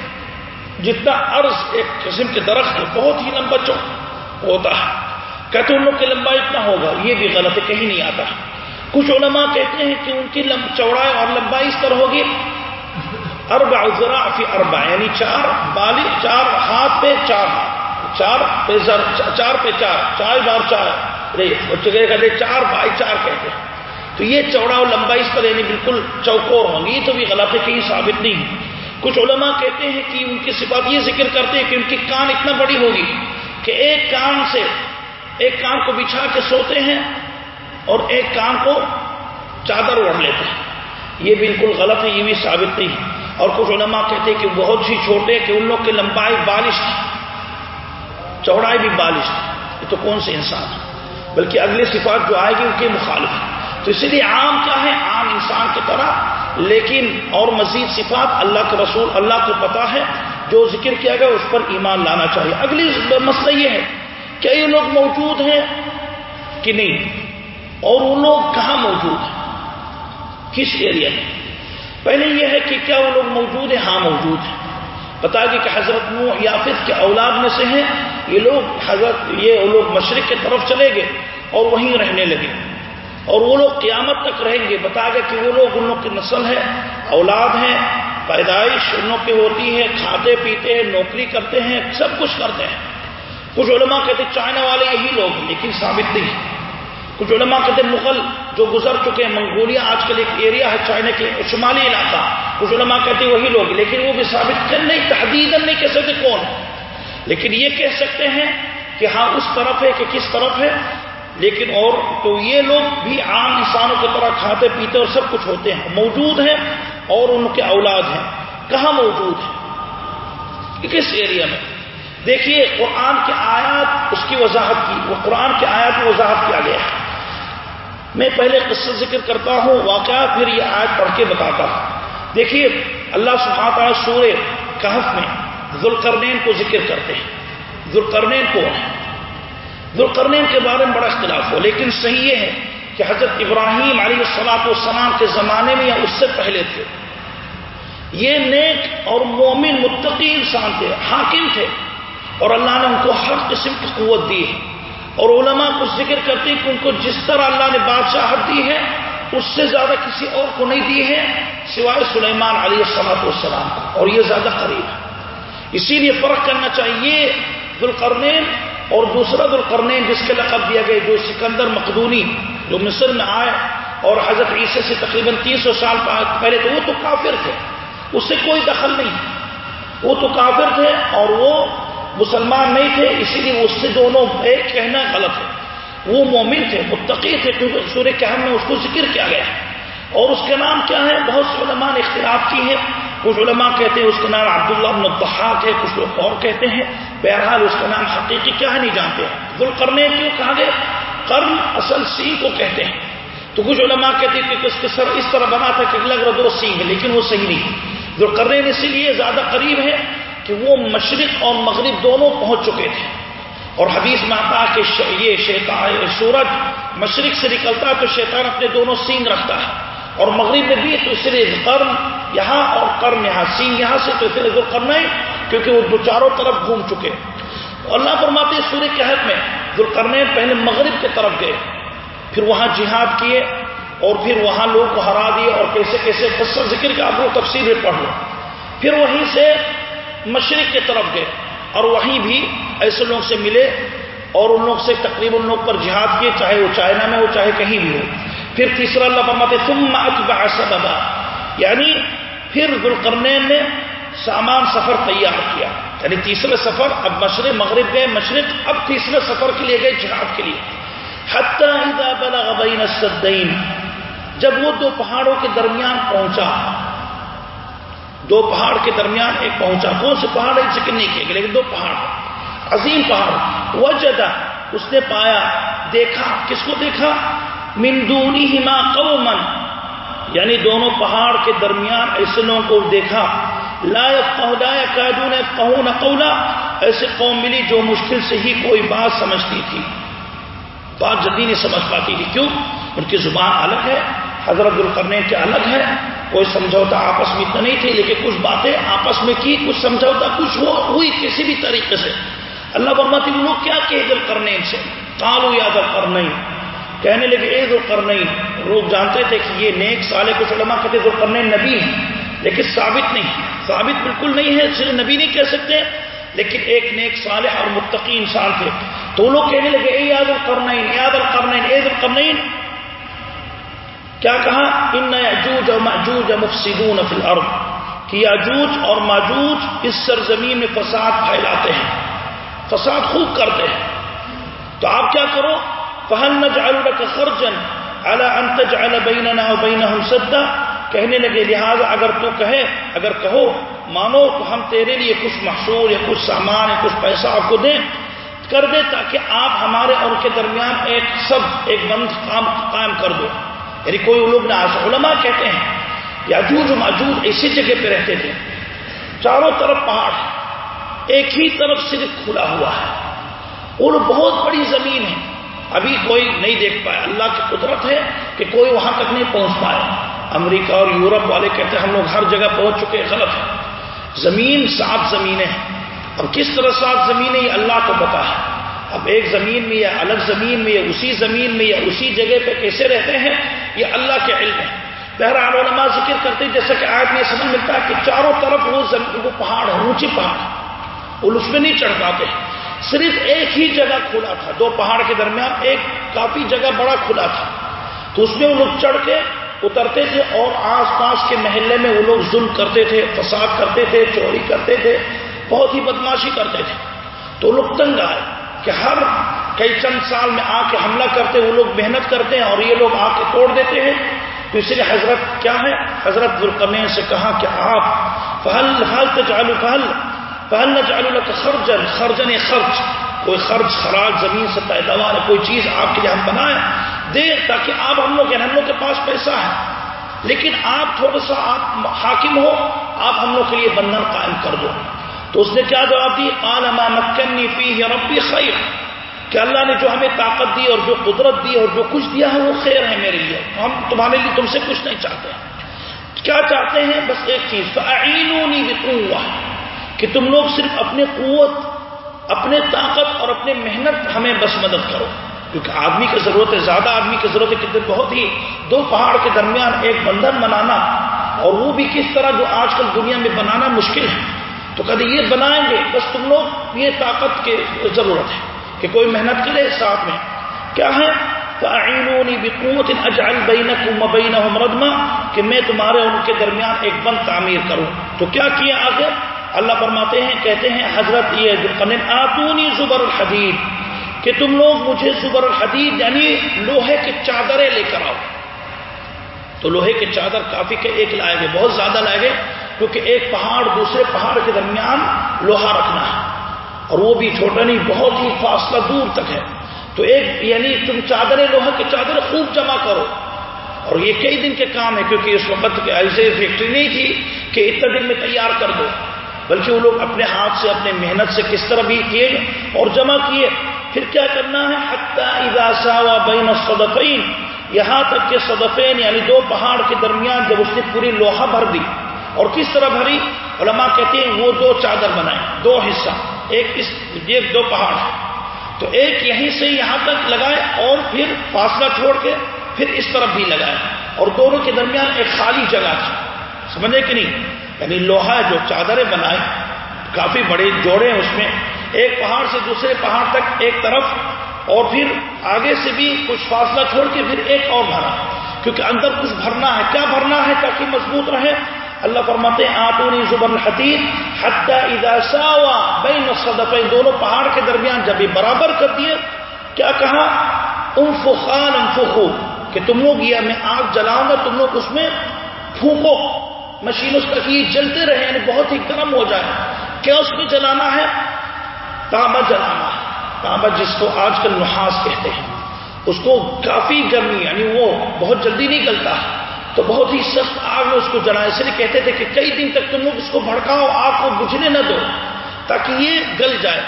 جتنا عرض ایک قسم کے درخت ہے، بہت ہی لمبا چوڑا ہوتا ہے۔ کہتے ان لوگ کی لمبائی اتنا ہوگا، یہ بھی غلط ہے، کہیں نہیں آتا۔ کچھ علماء کہتے ہیں کہ ان کی چوڑائی اور لمبائی اس طرح ہوگی۔ اربع ذرا فی اربع یعنی چار بالی، چار ہاتھ پہ چار چار پہ چار پہ چار چار بار چار۔ کہتے چار بائی چار کہتے ہیں۔ تو یہ چوڑا اور لمبائی اس طرح یعنی بالکل چوکور ہوں گی تو بھی غلط ہے کہیں ثابت نہیں کچھ علماء کہتے ہیں کہ ان کی صفات یہ ذکر کرتے ہیں کہ ان کی کان اتنا بڑی ہوگی کہ ایک کان سے ایک کان کو بچھا کے سوتے ہیں اور ایک کان کو چادر اوڑھ لیتے ہیں۔ یہ بالکل غلط ہے، یہ بھی ثابت نہیں ہے۔ اور کچھ علماء کہتے ہیں کہ بہت ہی چھوٹے کہ ان لوگ کی لمبائی بالش تھی چوڑائی بھی بالش تھی یہ تو کون سے انسان ہے بلکہ اگلی صفات جو آئے گی ان کے مخالف۔ تو اسی لیے عام کیا ہے؟ عام انسان کی طرح۔ لیکن اور مزید صفات اللہ کے رسول، اللہ کو پتا ہے۔ جو ذکر کیا گیا اس پر ایمان لانا چاہیے۔ اگلی مسئلہ یہ ہے کیا یہ لوگ موجود ہیں کہ نہیں؟ اور وہ لوگ کہاں موجود ہیں؟ کس ایریا میں؟ پہلے یہ ہے کہ کیا وہ لوگ موجود ہیں؟ ہاں موجود ہیں۔ بتا گیا کہ حضرت نوح یافت کے اولاد میں سے ہیں، یہ لوگ حضرت، یہ لوگ مشرق کی طرف چلے گئے اور وہیں رہنے لگے۔ اور وہ لوگ قیامت تک رہیں گے۔ بتا گیا کہ وہ لوگ ان لوگ کی نسل ہے، اولاد ہیں، پیدائش ان لوگ کی ہوتی ہے، کھاتے پیتے ہیں، نوکری کرتے ہیں، سب کچھ کرتے ہیں۔ کچھ علماء کہتے چائنا والے یہی لوگ ہیں، لیکن ثابت نہیں۔ ہے کچھ علماء کہتے ہیں مغل جو گزر چکے ہیں، منگولیا آج کل ایک ایریا ہے چائنا کے شمالی علاقہ۔ کچھ علماء کہتے ہیں وہی لوگ لیکن وہ بھی ثابت کر نہیں تحدید نہیں کہہ سکتے کون۔ لیکن یہ کہہ سکتے ہیں کہ ہاں اس طرف ہے کہ کس طرف ہے۔ لیکن اور تو یہ لوگ بھی عام انسانوں کی طرح کھاتے پیتے اور سب کچھ ہوتے ہیں۔ موجود ہیں اور ان کے اولاد ہیں۔ کہاں موجود ہیں؟ کس ایریا میں؟ دیکھیے، قرآن کے آیات اس کی وضاحت کی، وہ قرآن کے آیات کی وضاحت کیا گیا ہے۔ میں پہلے قصہ ذکر کرتا ہوں، واقعہ پھر یہ آیت پڑھ کے بتاتا ہوں۔ دیکھیے، اللہ سبحانہ تعالیٰ سورہ کہف میں ذوالقرنین کو ذکر کرتے ہیں۔ ذوالقرنین کو ذوالقرنین کے بارے میں بڑا اختلاف ہو، لیکن صحیح یہ ہے کہ حضرت ابراہیم علیہ السلاط والسلام کے زمانے میں یا اس سے پہلے تھے۔ یہ نیک اور مومن متقی انسان تھے، حاکم تھے اور اللہ نے ان کو ہر قسم کی قوت دی ہے۔ اور علماء کو ذکر کرتے ہیں کہ ان کو جس طرح اللہ نے بادشاہت دی ہے، اس سے زیادہ کسی اور کو نہیں دی ہے سوائے سلیمان علیہ السلط والسلام اور یہ زیادہ قریب ہے۔ اسی لیے فرق کرنا چاہیے دلقرنین اور دوسرا دلقرنین جس کے لقب دیا گیا، جو سکندر مقدونی، جو مصر میں آئے، اور حضرت عیسیٰ سے تقریباً تین سو سال پہلے تو وہ تو کافر تھے، اس سے کوئی دخل نہیں۔ وہ تو کافر تھے اور وہ مسلمان نہیں تھے، اسی لیے اس سے دونوں ایک کہنا غلط ہے۔ وہ مومن تھے، متقی تھے، کیونکہ سورہ کہم میں اس کو ذکر کیا گیا۔ اور اس کا نام کیا ہے؟ بہت سے علماء نے اختلاف کی ہے کچھ علماء کہتے ہیں اس کا نام عبداللہ بن الضحاق ہے، کچھ لوگ اور کہتے ہیں۔ بہرحال اس کا نام حقیقی کیا ہے نہیں جانتے۔ ہیں ذل کرنے کیوں کہا گیا؟ کرن اصل سینگ کو کہتے ہیں۔ تو کچھ علماء کہتے ہیں کہ اس کے سر اس طرح بنا تھا کہ لگ رہا دو سینگ ہے، لیکن وہ صحیح نہیں۔ ذل کرنے اسی لیے زیادہ قریب ہے کہ وہ مشرق اور مغرب دونوں پہنچ چکے تھے۔ اور حدیث میں آتا کہ یہ شیطان، سورج مشرق سے نکلتا ہے تو شیطان اپنے دونوں سینگ رکھتا ہے۔ اور مغرب میں بھی تو اس لیے کرم یہاں اور کرم یہاں۔ سینگ یہاں سے تو اس لیے جو کرنا ہے کیونکہ وہ دو چاروں طرف گھوم چکے۔ اللہ فرماتے سورہ قحط میں جو کرنے پہلے مغرب کی طرف گئے، پھر وہاں جہاد کیے اور پھر وہاں لوگ کو ہرا دیے اور کیسے کیسے قصہ ذکر کا آپ لوگ تفصیل میں پڑھ لو پھر وہیں سے مشرق کی طرف گئے اور وہیں بھی ایسے لوگ سے ملے اور ان لوگ سے تقریباً لوگ پر جہاد کیے، چاہے وہ چائنا میں ہو، چاہے کہیں بھی ہو۔ پھر تیسرا اللہ فرماتے تم سببا۔ یعنی پھر گلکرنین نے سامان سفر تیار کیا۔ یعنی تیسرے سفر، اب مشرق، مغرب گئے، مشرق اب تیسرے سفر کے لیے گئے، جہاد کے لیے۔ بلغ بین السدین۔ جب وہ دو پہاڑوں کے درمیان پہنچا دو پہاڑ کے درمیان ایک پہنچا۔ کون سے پہاڑ ہے ذکر نہیں کیے گئے لیکن دو پہاڑ عظیم پہاڑ۔ وہ جگہ اس نے پایا، دیکھا۔ کس کو دیکھا؟ مندونی ہما قومن یعنی دونوں پہاڑ کے درمیان ایسے لوگوں کو دیکھا۔ لا پہنچایا کاجون کہوں نہ قولا۔ ایسے قوم ملی جو مشکل سے ہی کوئی بات سمجھتی تھی۔ بات جلدی نہیں سمجھ پاتی تھی۔ کیوں؟ ان کی زبان الگ ہے، حضرت القرن کے الگ ہے۔ کوئی سمجھوتا آپس میں اتنا نہیں تھی، لیکن کچھ باتیں آپس میں کی، کچھ سمجھوتا، کچھ ہو ہوئی کسی بھی طریقے سے۔ اللہ برماتی وہ لوگ کیا کہ دل کرنے ان سے کالو یاد کرنے کہنے لگے، اے دل کرنے لوگ جانتے تھے کہ یہ نیک سالے کچھ علماء کہتے دل کرنے نبی ہیں۔ لیکن ثابت نہیں۔ ثابت بالکل نہیں ہے، صرف نبی نہیں کہہ سکتے۔ لیکن ایک نیک صالح اور متقی انسان تھے۔ تو لوگ کہنے لگے، اے یاد القرنین یاد القرنین اے القرنین کیا کہا؟ ان یاجوج اور ماجوج مفسدون فی الارض کہ یاجوج اور ماجوج اس سرزمین میں فساد پھیلاتے ہیں، فساد خوب کرتے ہیں۔ تو آپ کیا کرو؟ فہل نجعل لك خرجا على ان تجعل بيننا وبينهم سدا؟ کہنے لگے، لہذا اگر تو کہے، اگر کہو، مانو تو ہم تیرے لیے کچھ محصول یا کچھ سامان یا کچھ پیسہ آپ کو دیں، کر دے تاکہ آپ ہمارے اور کے درمیان ایک سب، ایک بند کام قائم کر دو۔ یعنی کوئی لوگ نہ علماء کہتے ہیں یاجوج و ماجوج ایسی جگہ پہ رہتے تھے۔ چاروں طرف پہاڑ، ایک ہی طرف صرف کھلا ہوا ہے۔ اور بہت بڑی زمین ہے۔ ابھی کوئی نہیں دیکھ پائے اللہ کی قدرت ہے کہ کوئی وہاں تک نہیں پہنچ پائے امریکہ اور یورپ والے کہتے ہیں ہم لوگ ہر جگہ پہنچ چکے غلط ہے۔ زمین سات زمینیں ہیں۔ اب کس طرح سات زمینیں، یہ اللہ کو پتا ہے۔ اب ایک زمین میں یا الگ زمین میں یا اسی زمین میں یا اسی جگہ پہ کیسے رہتے ہیں، یہ اللہ کے علم ہے۔ بہرحال علماء ذکر کرتے جیسا کہ آج میں سمجھ ملتا ہے کہ چاروں طرف وہ زمین وہ پہاڑ ہے اونچی پہاڑ وہ اس میں نہیں چڑھ پاتے۔ صرف ایک ہی جگہ کھلا تھا، دو پہاڑ کے درمیان ایک کافی جگہ بڑا کھلا تھا۔ تو اس میں وہ لوگ چڑھ کے اترتے تھے اور آس پاس کے محلے میں وہ لوگ ظلم کرتے تھے، فساد کرتے تھے، چوری کرتے تھے، بہت ہی بدماشی کرتے تھے۔ تو لوگ تنگ آئے۔ کہ ہر کئی چند سال میں آ کے حملہ کرتے وہ لوگ محنت کرتے ہیں اور یہ لوگ آ کے توڑ دیتے ہیں۔ تو اس لیے حضرت کیا ہے؟ حضرت ذوالقرنین سے کہا کہ آپ فہل فہل تجعلو فہل فہل نجعلو لك خرجن خرجن خرچ کوئی خرچ خراج زمین سے پیداوار کوئی چیز آپ کے لیے ہم بنائیں۔ دیں تاکہ آپ ہم لوگ ہم لوگ کے پاس پیسہ ہے۔ لیکن آپ تھوڑا سا آپ حاکم ہو، آپ ہم لوگ کے لیے بندھن قائم کر دو۔ تو اس نے کیا جواب دی ما مکنی فی ربی خیر کہ اللہ نے جو ہمیں طاقت دی اور جو قدرت دی اور جو کچھ دیا ہے وہ خیر ہے میرے لیے۔ ہم تمہارے لیے تم سے کچھ نہیں چاہتے۔ کیا چاہتے ہیں؟ بس ایک چیز۔ فعینونی بقوہ۔ کہ تم لوگ صرف اپنے قوت، اپنے طاقت اور اپنے محنت ہمیں بس مدد کرو۔ کیونکہ آدمی کی ضرورت ہے، زیادہ آدمی کی ضرورت ہے کہ بہت ہی۔ دو پہاڑ کے درمیان ایک بندھن بنانا اور وہ بھی کس طرح جو آج کل دنیا میں بنانا مشکل ہے۔ تو کبھی یہ بنائیں گے۔ بس تم لوگ یہ طاقت کی ضرورت ہے کہ کوئی محنت کرے ساتھ میں۔ کیا ہے؟ اجعل بینکم وبینہم ردما کہ میں تمہارے ان کے درمیان ایک بند تعمیر کروں۔ تو کیا کیا آگے؟ اللہ فرماتے ہیں، کہتے ہیں، حضرت یہ آتونی زبر الحدید، کہ تم لوگ مجھے زبر الحدید یعنی لوہے کے چادریں لے کر آؤ۔ تو لوہے کے چادر کافی کے ایک لائے گئے، بہت زیادہ لائے گئے۔ کیونکہ ایک پہاڑ دوسرے پہاڑ کے درمیان لوہا رکھنا ہے اور وہ بھی چھوٹا نہیں، بہت ہی فاصلہ دور تک ہے۔ تو ایک یعنی تم چادریں لوہا کے چادر خوب جمع کرو۔ اور یہ کئی دن کے کام ہے، کیونکہ اس وقت ایسے فیکٹری نہیں تھی کہ اتنے دن میں تیار کر دو۔ بلکہ وہ لوگ اپنے ہاتھ سے، اپنے محنت سے کس طرح بھی کیے اور جمع کیے۔ پھر کیا کرنا ہے؟ بین الصدفین۔ یہاں تک کہ صدفین یعنی دو پہاڑ کے درمیان جب اس نے پوری لوہا بھر دی۔ اور کس طرح بھری علماء کہتے ہیں وہ دو چادر بنائے دو حصہ، ایک اس یہ دو پہاڑ تو ایک یہیں سے یہاں تک لگائے اور پھر فاصلہ چھوڑ کے پھر اس طرف بھی لگائے اور دونوں کے درمیان ایک خالی جگہ تھی۔ سمجھے کہ نہیں؟ یعنی لوہا جو چادریں بنائے کافی بڑے جوڑے ہیں اس میں۔ ایک پہاڑ سے دوسرے پہاڑ تک ایک طرف اور پھر آگے سے بھی کچھ فاصلہ چھوڑ کے پھر ایک اور بھرا کیونکہ اندر کچھ بھرنا ہے، کیا بھرنا ہے؟ تاکہ مضبوط رہے۔ اللہ فرماتے ہیں، آتونی زبر الحتیر حتی اذا ساوا بین الصدفین۔ دونوں پہاڑ کے درمیان جب یہ برابر کر دیے کیا کہا؟ انفخان انفخو، کہ تم لوگ یہ میں آگ جلاؤں گا، تم لوگ اس میں پھونکو۔ مشین اس کا جلتے رہے یعنی بہت ہی گرم ہو جائے۔ کیا اس میں جلانا ہے؟ تابا جلانا ہے۔ تانبا جس کو آج کل نحاس کہتے ہیں۔ اس کو کافی گرمی یعنی وہ بہت جلدی نہیں گلتا۔ تو بہت ہی سخت آگ میں اس کو جلا اس لیے کہتے تھے کہ کئی دن تک تم لوگ اس کو بھڑکاؤ، آگ کو بجھنے نہ دو تاکہ یہ گل جائے۔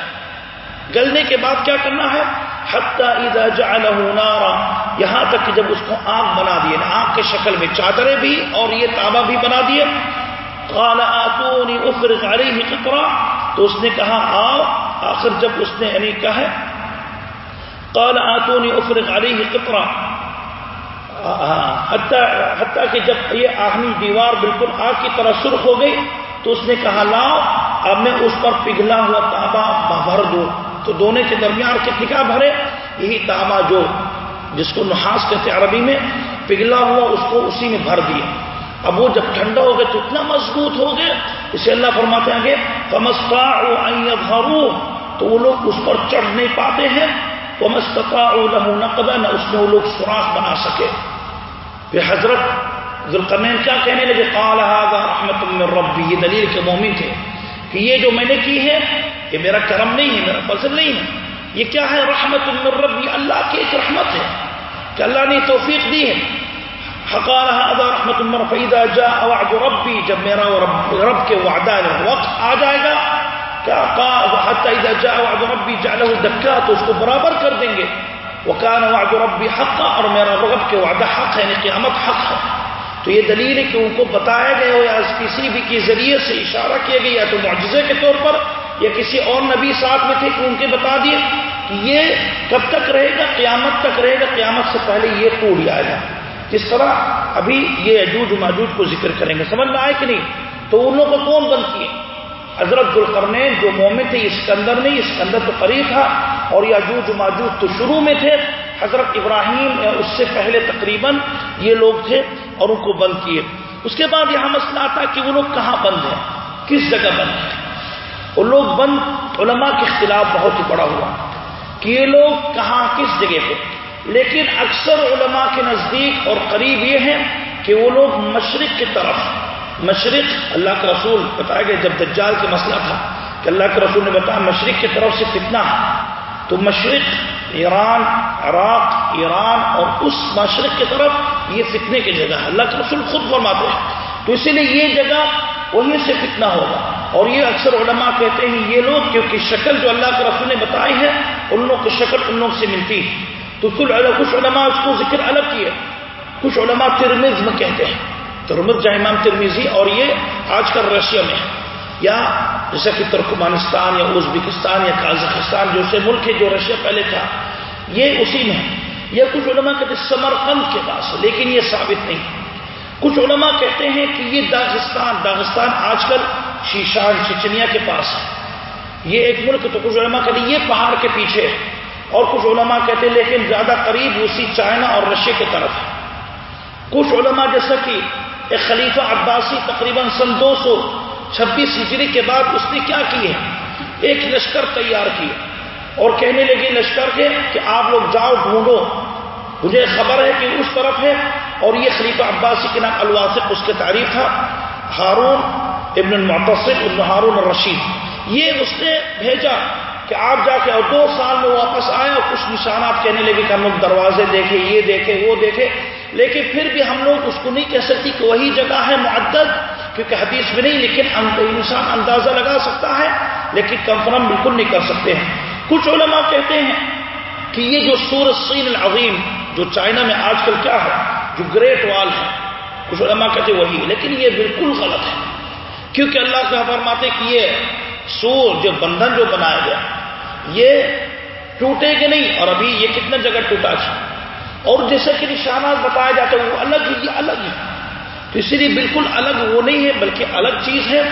گلنے کے بعد کیا کرنا ہے؟ اذا نارا، یہاں تک کہ جب اس کو آگ بنا دیے یعنی آگ کے شکل میں چادریں بھی اور یہ تابا بھی بنا دیے۔ قال آتونی افرغ علیہ قطرا تو اس نے کہا، آؤ۔ آخر جب اس نے یعنی کہا ہے، قال آتونی افرغ علیہ قطرا حتیٰ کہ جب یہ آہنی دیوار بالکل آگ کی طرح سرخ ہو گئی تو اس نے کہا، لاؤ، اب میں اس پر پگھلا ہوا تابا بھر دوں۔ تو دونوں کے درمیان کتنی کا بھرے؟ یہی تابا جو جس کو نحاس کہتے عربی میں، پگھلا ہوا اس کو اسی میں بھر دیا۔ اب وہ جب ٹھنڈا ہو گیا تو اتنا مضبوط ہو گیا، اسے اللہ فرماتے ہیں کہ فمستا تو وہ لوگ اس پر چڑھ نہیں پاتے ہیں۔ وہ نہ اس میں وہ لوگ سوراخ بنا سکے۔ پھر حضرت ذوالقرنین کیا کہنے لگے؟ قال هذا رحمت من ربی یہ دلیل کے مومن تھے کہ یہ جو میں نے کی ہے یہ میرا کرم نہیں ہے میرا فضل نہیں ہے۔ یہ کیا ہے؟ رحمت من ربی اللہ کی ایک رحمت ہے کہ اللہ نے توفیق دی ہے۔ حقال هذا رحمت من فاذا جاء وعد ربی جب میرا رب, رب کے وعدہ وقت آ جائے گا کیا حتی اذا جاء وعد ربی جعله دکا تو اس کو برابر کر دیں گے۔ وکان وعد ربی حقا، اور میرا رب کے وعدہ حق ہے یعنی قیامت حق ہے۔ تو یہ دلیل ہے کہ ان کو بتایا گیا ہو، یا کسی بھی کے ذریعے سے اشارہ کیا گیا، یا تو معجزے کے طور پر، یا کسی اور نبی ساتھ میں تھے کہ ان کے بتا دیے کہ یہ کب تک رہے گا؟ قیامت تک رہے گا؟ قیامت سے پہلے یہ ٹوٹ جائے گا۔ جس طرح ابھی یہ اجوج ماجوج کو ذکر کریں گے۔ سمجھ میں آئے کہ نہیں؟ تو ان لوگوں کو کون بند کیے؟ حضرت گلکرنین جو مومن تھے، اسکندر نہیں، اسکندر تو قریب تھا اور یاجوج ماجوج تو شروع میں تھے۔ حضرت ابراہیم، اس سے پہلے تقریباً یہ لوگ تھے اور ان کو بند کیے۔ اس کے بعد یہاں مسئلہ آتا کہ وہ لوگ کہاں بند ہیں؟ کس جگہ بند ہیں؟ وہ لوگ بند، علماء کے اختلاف بہت ہی بڑا ہوا کہ یہ لوگ کہاں، کس جگہ پہ۔ لیکن اکثر علماء کے نزدیک اور قریب یہ ہے کہ وہ لوگ مشرق کی طرف مشرق، اللہ کا رسول، بتایا گیا جب دجال کے مسئلہ تھا کہ اللہ کے رسول نے بتایا مشرق کی طرف سے فتنہ تو مشرق، ایران، عراق، ایران اور اس مشرق کی طرف یہ فتنے کی جگہ ہے۔ اللہ کے رسول خود فرماتے ہیں۔ تو اسی لیے یہ جگہ وہیں سے فتنہ ہوگا۔ اور یہ اکثر علماء کہتے ہیں یہ لوگ، کیونکہ شکل جو اللہ کے رسول نے بتائی ہے، ان لوگوں کی شکل ان لوگ سے ملتی ہے۔ تو کچھ علماء اس کو ذکر الگ کیے۔ کچھ علماء ترمز میں کہتے ہیں۔ ترمز جہاں امام ترمیزی اور یہ آج کل رشیا میں ہے۔ یا جیسا کہ ترکمانستان یا ازبکستان یا کازخستان جو سے ملک ہے جو رشیا پہلے تھا، یہ اسی میں ہے۔ یہ کچھ علماء کہتے ہیں سمرقند کے پاس ہے، لیکن یہ ثابت نہیں۔ کچھ علماء کہتے ہیں کہ یہ داغستان داغستان آج کل شیشان، چچنیا کے پاس ہے۔ یہ ایک ملک تو کچھ علماء کہتے ہیں یہ پہاڑ کے پیچھے ہے۔ اور کچھ علماء کہتے ہیں لیکن زیادہ قریب اسی چائنا اور رشیا کی طرف ہے۔ کچھ علماء جیسا کہ ایک خلیفہ عباسی تقریباً سن دو سو چھبیس ہجری کے بعد اس نے کیا کی ہے ایک لشکر تیار کیا اور کہنے لگے لشکر کے کہ آپ لوگ جاؤ ڈھونڈو۔ مجھے خبر ہے کہ اس طرف ہے اور یہ خلیفہ عباسی کے نام الواسق اس کے تعریف تھا۔ ہارون ابن المعتصر ابن ہارون الرشید۔ یہ اس نے بھیجا کہ آپ جا کے اور دو سال میں واپس آئے اور کچھ نشانات کہنے لگے کہ ہم لوگ دروازے دیکھے یہ دیکھے وہ دیکھے لیکن پھر بھی ہم لوگ اس کو نہیں کہہ سکتی کہ وہی جگہ ہے معدد، کیونکہ حدیث میں نہیں، لیکن انسان اندازہ لگا سکتا ہے، لیکن کنفرم بالکل نہیں کر سکتے ہیں۔ کچھ علماء کہتے ہیں کہ یہ جو سور سین العظیم، جو چائنا میں آج کل کیا ہے، جو گریٹ وال ہے، کچھ علماء کہتے ہیں وہی لیکن یہ بالکل غلط ہے۔ کیونکہ اللہ کا فرماتے کہ یہ سور، جو بندھن جو بنایا گیا، یہ ٹوٹے گا نہیں، اور ابھی یہ کتنا جگہ ٹوٹا ہے؟ اور جیسے کہ نشانات بتایا جاتا ہے وہ الگ ہی، یہ الگ ہے تو اسی لیے بالکل الگ وہ نہیں ہے، بلکہ الگ چیز ہے۔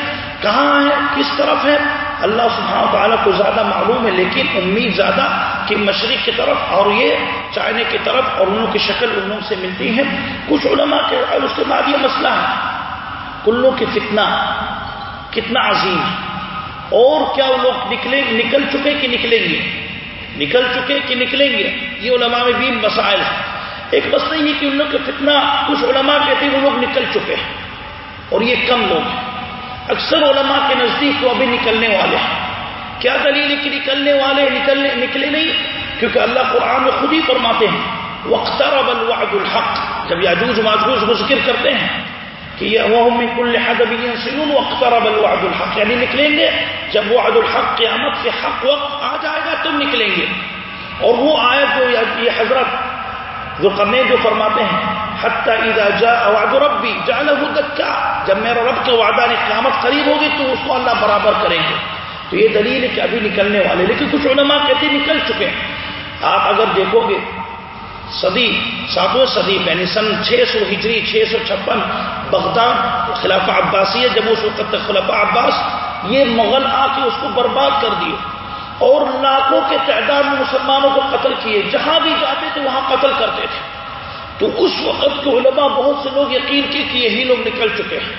کہاں ہے؟ کس طرف ہے؟ اللہ سبحانہ تعالیٰ کو زیادہ معلوم ہے، لیکن امید زیادہ کہ مشرق کی طرف اور یہ چائنے کی طرف اور انہوں کی شکل انہوں سے ملتی ہے۔ کچھ علماء کے اس کے بعد یہ مسئلہ ہے۔ کلو کی فتنہ کتنا عظیم۔ ہے اور کیا وہ لوگ نکلے نکل چکے کہ نکلیں گے؟ نکل چکے کہ نکلیں گے؟ یہ علماء میں بھی مسائل ہیں۔ ایک مسئلہ یہ کہ ان لوگ فتنہ، کچھ علماء کہتے ہیں وہ لوگ نکل چکے ہیں اور یہ کم لوگ ہیں۔ اکثر علماء کے نزدیک وہ ابھی نکلنے والے ہیں۔ کیا دلیل ہے کہ نکلنے والے نکلنے، نکلے نہیں؟ کیونکہ اللہ قرآن میں خود ہی فرماتے ہیں وقترب الوعد الحق۔ جب یاجوج ماجوج کو ذکر کرتے ہیں کہ یہ وہ کل حدب سنون وقترب الوعد الحق. یعنی نکلیں گے، جب وعد الحق قیامت کے حق وقت آ جائے گا تم نکلیں گے۔ اور وہ آیت جو یہ حضرت جو کرنے جو فرماتے ہیں، حتیٰ اذا جاء وعد ربی جعلہ دکا، جب میرا رب کے وعدہ نے قیامت قریب ہوگی تو اس کو اللہ برابر کریں گے۔ تو یہ دلیل ہے کہ ابھی نکلنے والے، لیکن کچھ علماء کہتے نکل چکے ہیں۔ آپ اگر دیکھو گے صدی ساتویں صدی یعنی سن چھ سو ہجری، چھ سو چھپن، بغداد، خلافہ عباسی ہے جب اس وقت تک خلافہ عباس، یہ مغل آ کے اس کو برباد کر دیے اور لاکھوں کے تعداد میں مسلمانوں کو قتل کیے۔ جہاں بھی جاتے تھے، وہاں قتل کرتے تھے۔ تو اس وقت کے علماء بہت سے لوگ یقین کی کہ یہی لوگ نکل چکے ہیں۔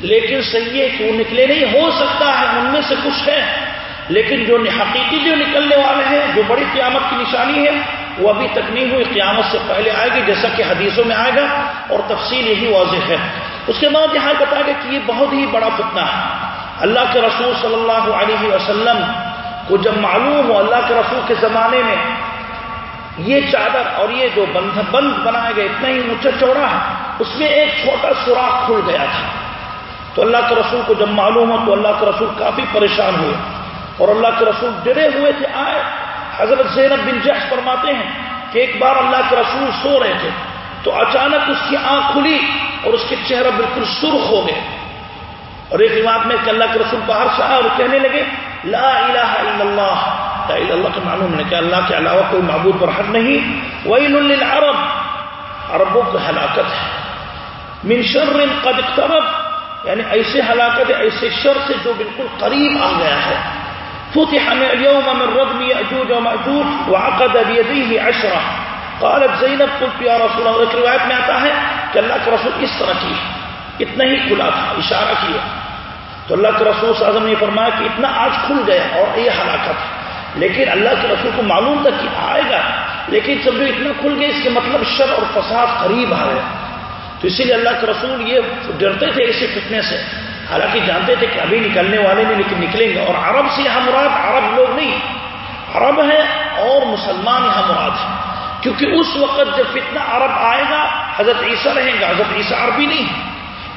لیکن صحیح ہے کہ وہ نکلے نہیں، ہو سکتا ہے، ان میں سے کچھ ہے لیکن جو حقیقی جو نکلنے والے ہیں، جو بڑی قیامت کی نشانی ہے وہ ابھی تک نہیں ہوئی، قیامت سے پہلے آئے گی، جیسا کہ حدیثوں میں آئے گا، اور تفصیل یہی واضح ہے۔ اس کے بعد یہاں بتایا گیا کہ یہ بہت ہی بڑا فتنہ ہے۔ اللہ کے رسول صلی اللہ علیہ وسلم کو جب معلوم ہو اللہ کے رسول کے زمانے میں یہ چادر اور یہ جو بند بند بنایا گیا، اتنا ہی اونچا چوڑا ہے، اس میں ایک چھوٹا سوراخ کھل گیا تھا۔ تو اللہ کے رسول کو جب معلوم ہو تو اللہ کے رسول کافی پریشان ہوئے، اور اللہ کے رسول ڈرے ہوئے تھے آئے حضرت زینب بن جہش فرماتے ہیں کہ ایک بار اللہ کے رسول سو رہے تھے تو اچانک اس کی آنکھ کھلی اور اس کے چہرہ بالکل سرخ ہو گئے۔ اور ایک روایت میں کہ اللہ کے رسول باہر سے آئے اور کہنے لگے، لا الہ الا اللہ۔ لا الہ اللہ کا معلوم ہے کہ اللہ کے علاوہ کوئی معبود پر حق نہیں۔ ویل للعرب۔ عربوں کو ہلاکت ہے۔ من شر قد اقترب۔ یعنی ایسے ہلاکت ہے، ایسے شر سے جو بالکل قریب آ گیا ہے۔ فتح اليوم من ردم يأجوج ومأجوج وعقد بيديه عشرة. قالت زینب قلت یا رسول اللہ ایک روایت میں آتا ہے کہ اللہ کے رسول اس طرح کی اتنا ہی کھلا تھا، اشارہ کیا۔ تو اللہ کے رسول صلی اللہ علیہ وسلم نے فرمایا کہ اتنا آج کھل گیا اور یہ ہلاکت ہے۔ لیکن اللہ کے رسول کو معلوم تھا کہ آئے گا، لیکن جب جو اتنا کھل گیا، اس کے مطلب شر اور فساد قریب آ گیا۔ تو اسی لیے اللہ کے رسول یہ ڈرتے تھے اسے فتنے سے۔ حالانکہ جانتے تھے کہ ابھی نکلنے والے نہیں، لیکن نکلیں گے۔ اور عرب سے یہاں مراد عرب لوگ نہیں۔ عرب ہیں اور مسلمان یہاں مراد ہیں۔ کیونکہ اس وقت جب فتنہ عرب آئے گا، حضرت عیسیٰ رہیں گا حضرت عیسیٰ عربی نہیں۔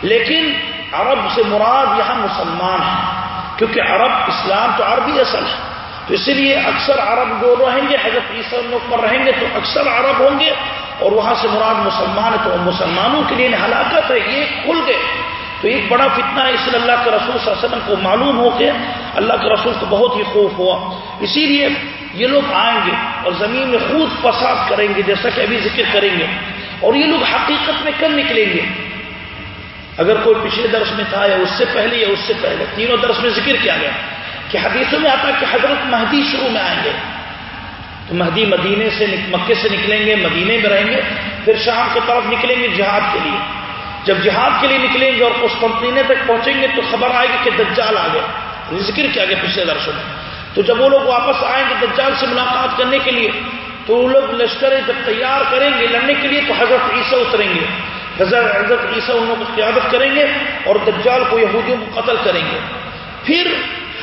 لیکن عرب سے مراد یہاں مسلمان ہیں۔ کیونکہ عرب اسلام تو عربی اصل ہے۔ تو اسی لیے اکثر عرب جو رہیں گے، حضرت عیسیٰ لوگ پر رہیں گے تو اکثر عرب ہوں گے۔ اور وہاں سے مراد مسلمان ہے تو مسلمانوں کے لیے ہلاکت ہے۔ یہ کھل گئے۔ تو ایک بڑا فتنہ ہے، اس لیے اللہ کے رسول صلی اللہ علیہ وسلم کو معلوم ہو کے اللہ کے رسول کو بہت ہی خوف ہوا۔ اسی لیے یہ لوگ آئیں گے اور زمین میں خود فساد کریں گے، جیسا کہ ابھی ذکر کریں گے۔ اور یہ لوگ حقیقت میں کب نکلیں گے۔ اگر کوئی پچھلے درس میں تھا یا اس سے پہلے یا اس سے پہلے، تینوں درس میں ذکر کیا گیا کہ حدیثوں میں آتا کہ حضرت مہدی شروع میں آئیں گے۔ تو مہدی مدینے سے مکے سے نکلیں گے، مدینے میں رہیں گے، پھر شام کی طرف نکلیں گے جہاد کے لیے۔ جب جہاد کے لیے نکلیں گے اور اس کمپنی تک پہنچیں گے تو خبر آئے گی کہ دجال آ گئے۔ ذکر کیا گیا پچھلے درسوں میں۔ تو جب وہ لوگ واپس آئیں گے دجال سے ملاقات کرنے کے لیے، تو وہ لوگ لشکر جب تیار کریں گے لڑنے کے لیے، تو حضرت عیسیٰ اتریں گے۔ حضرت حضرت عیسیٰ ان لوگوں کو قیادت کریں گے اور دجال کو یہودیوں کو قتل کریں گے۔ پھر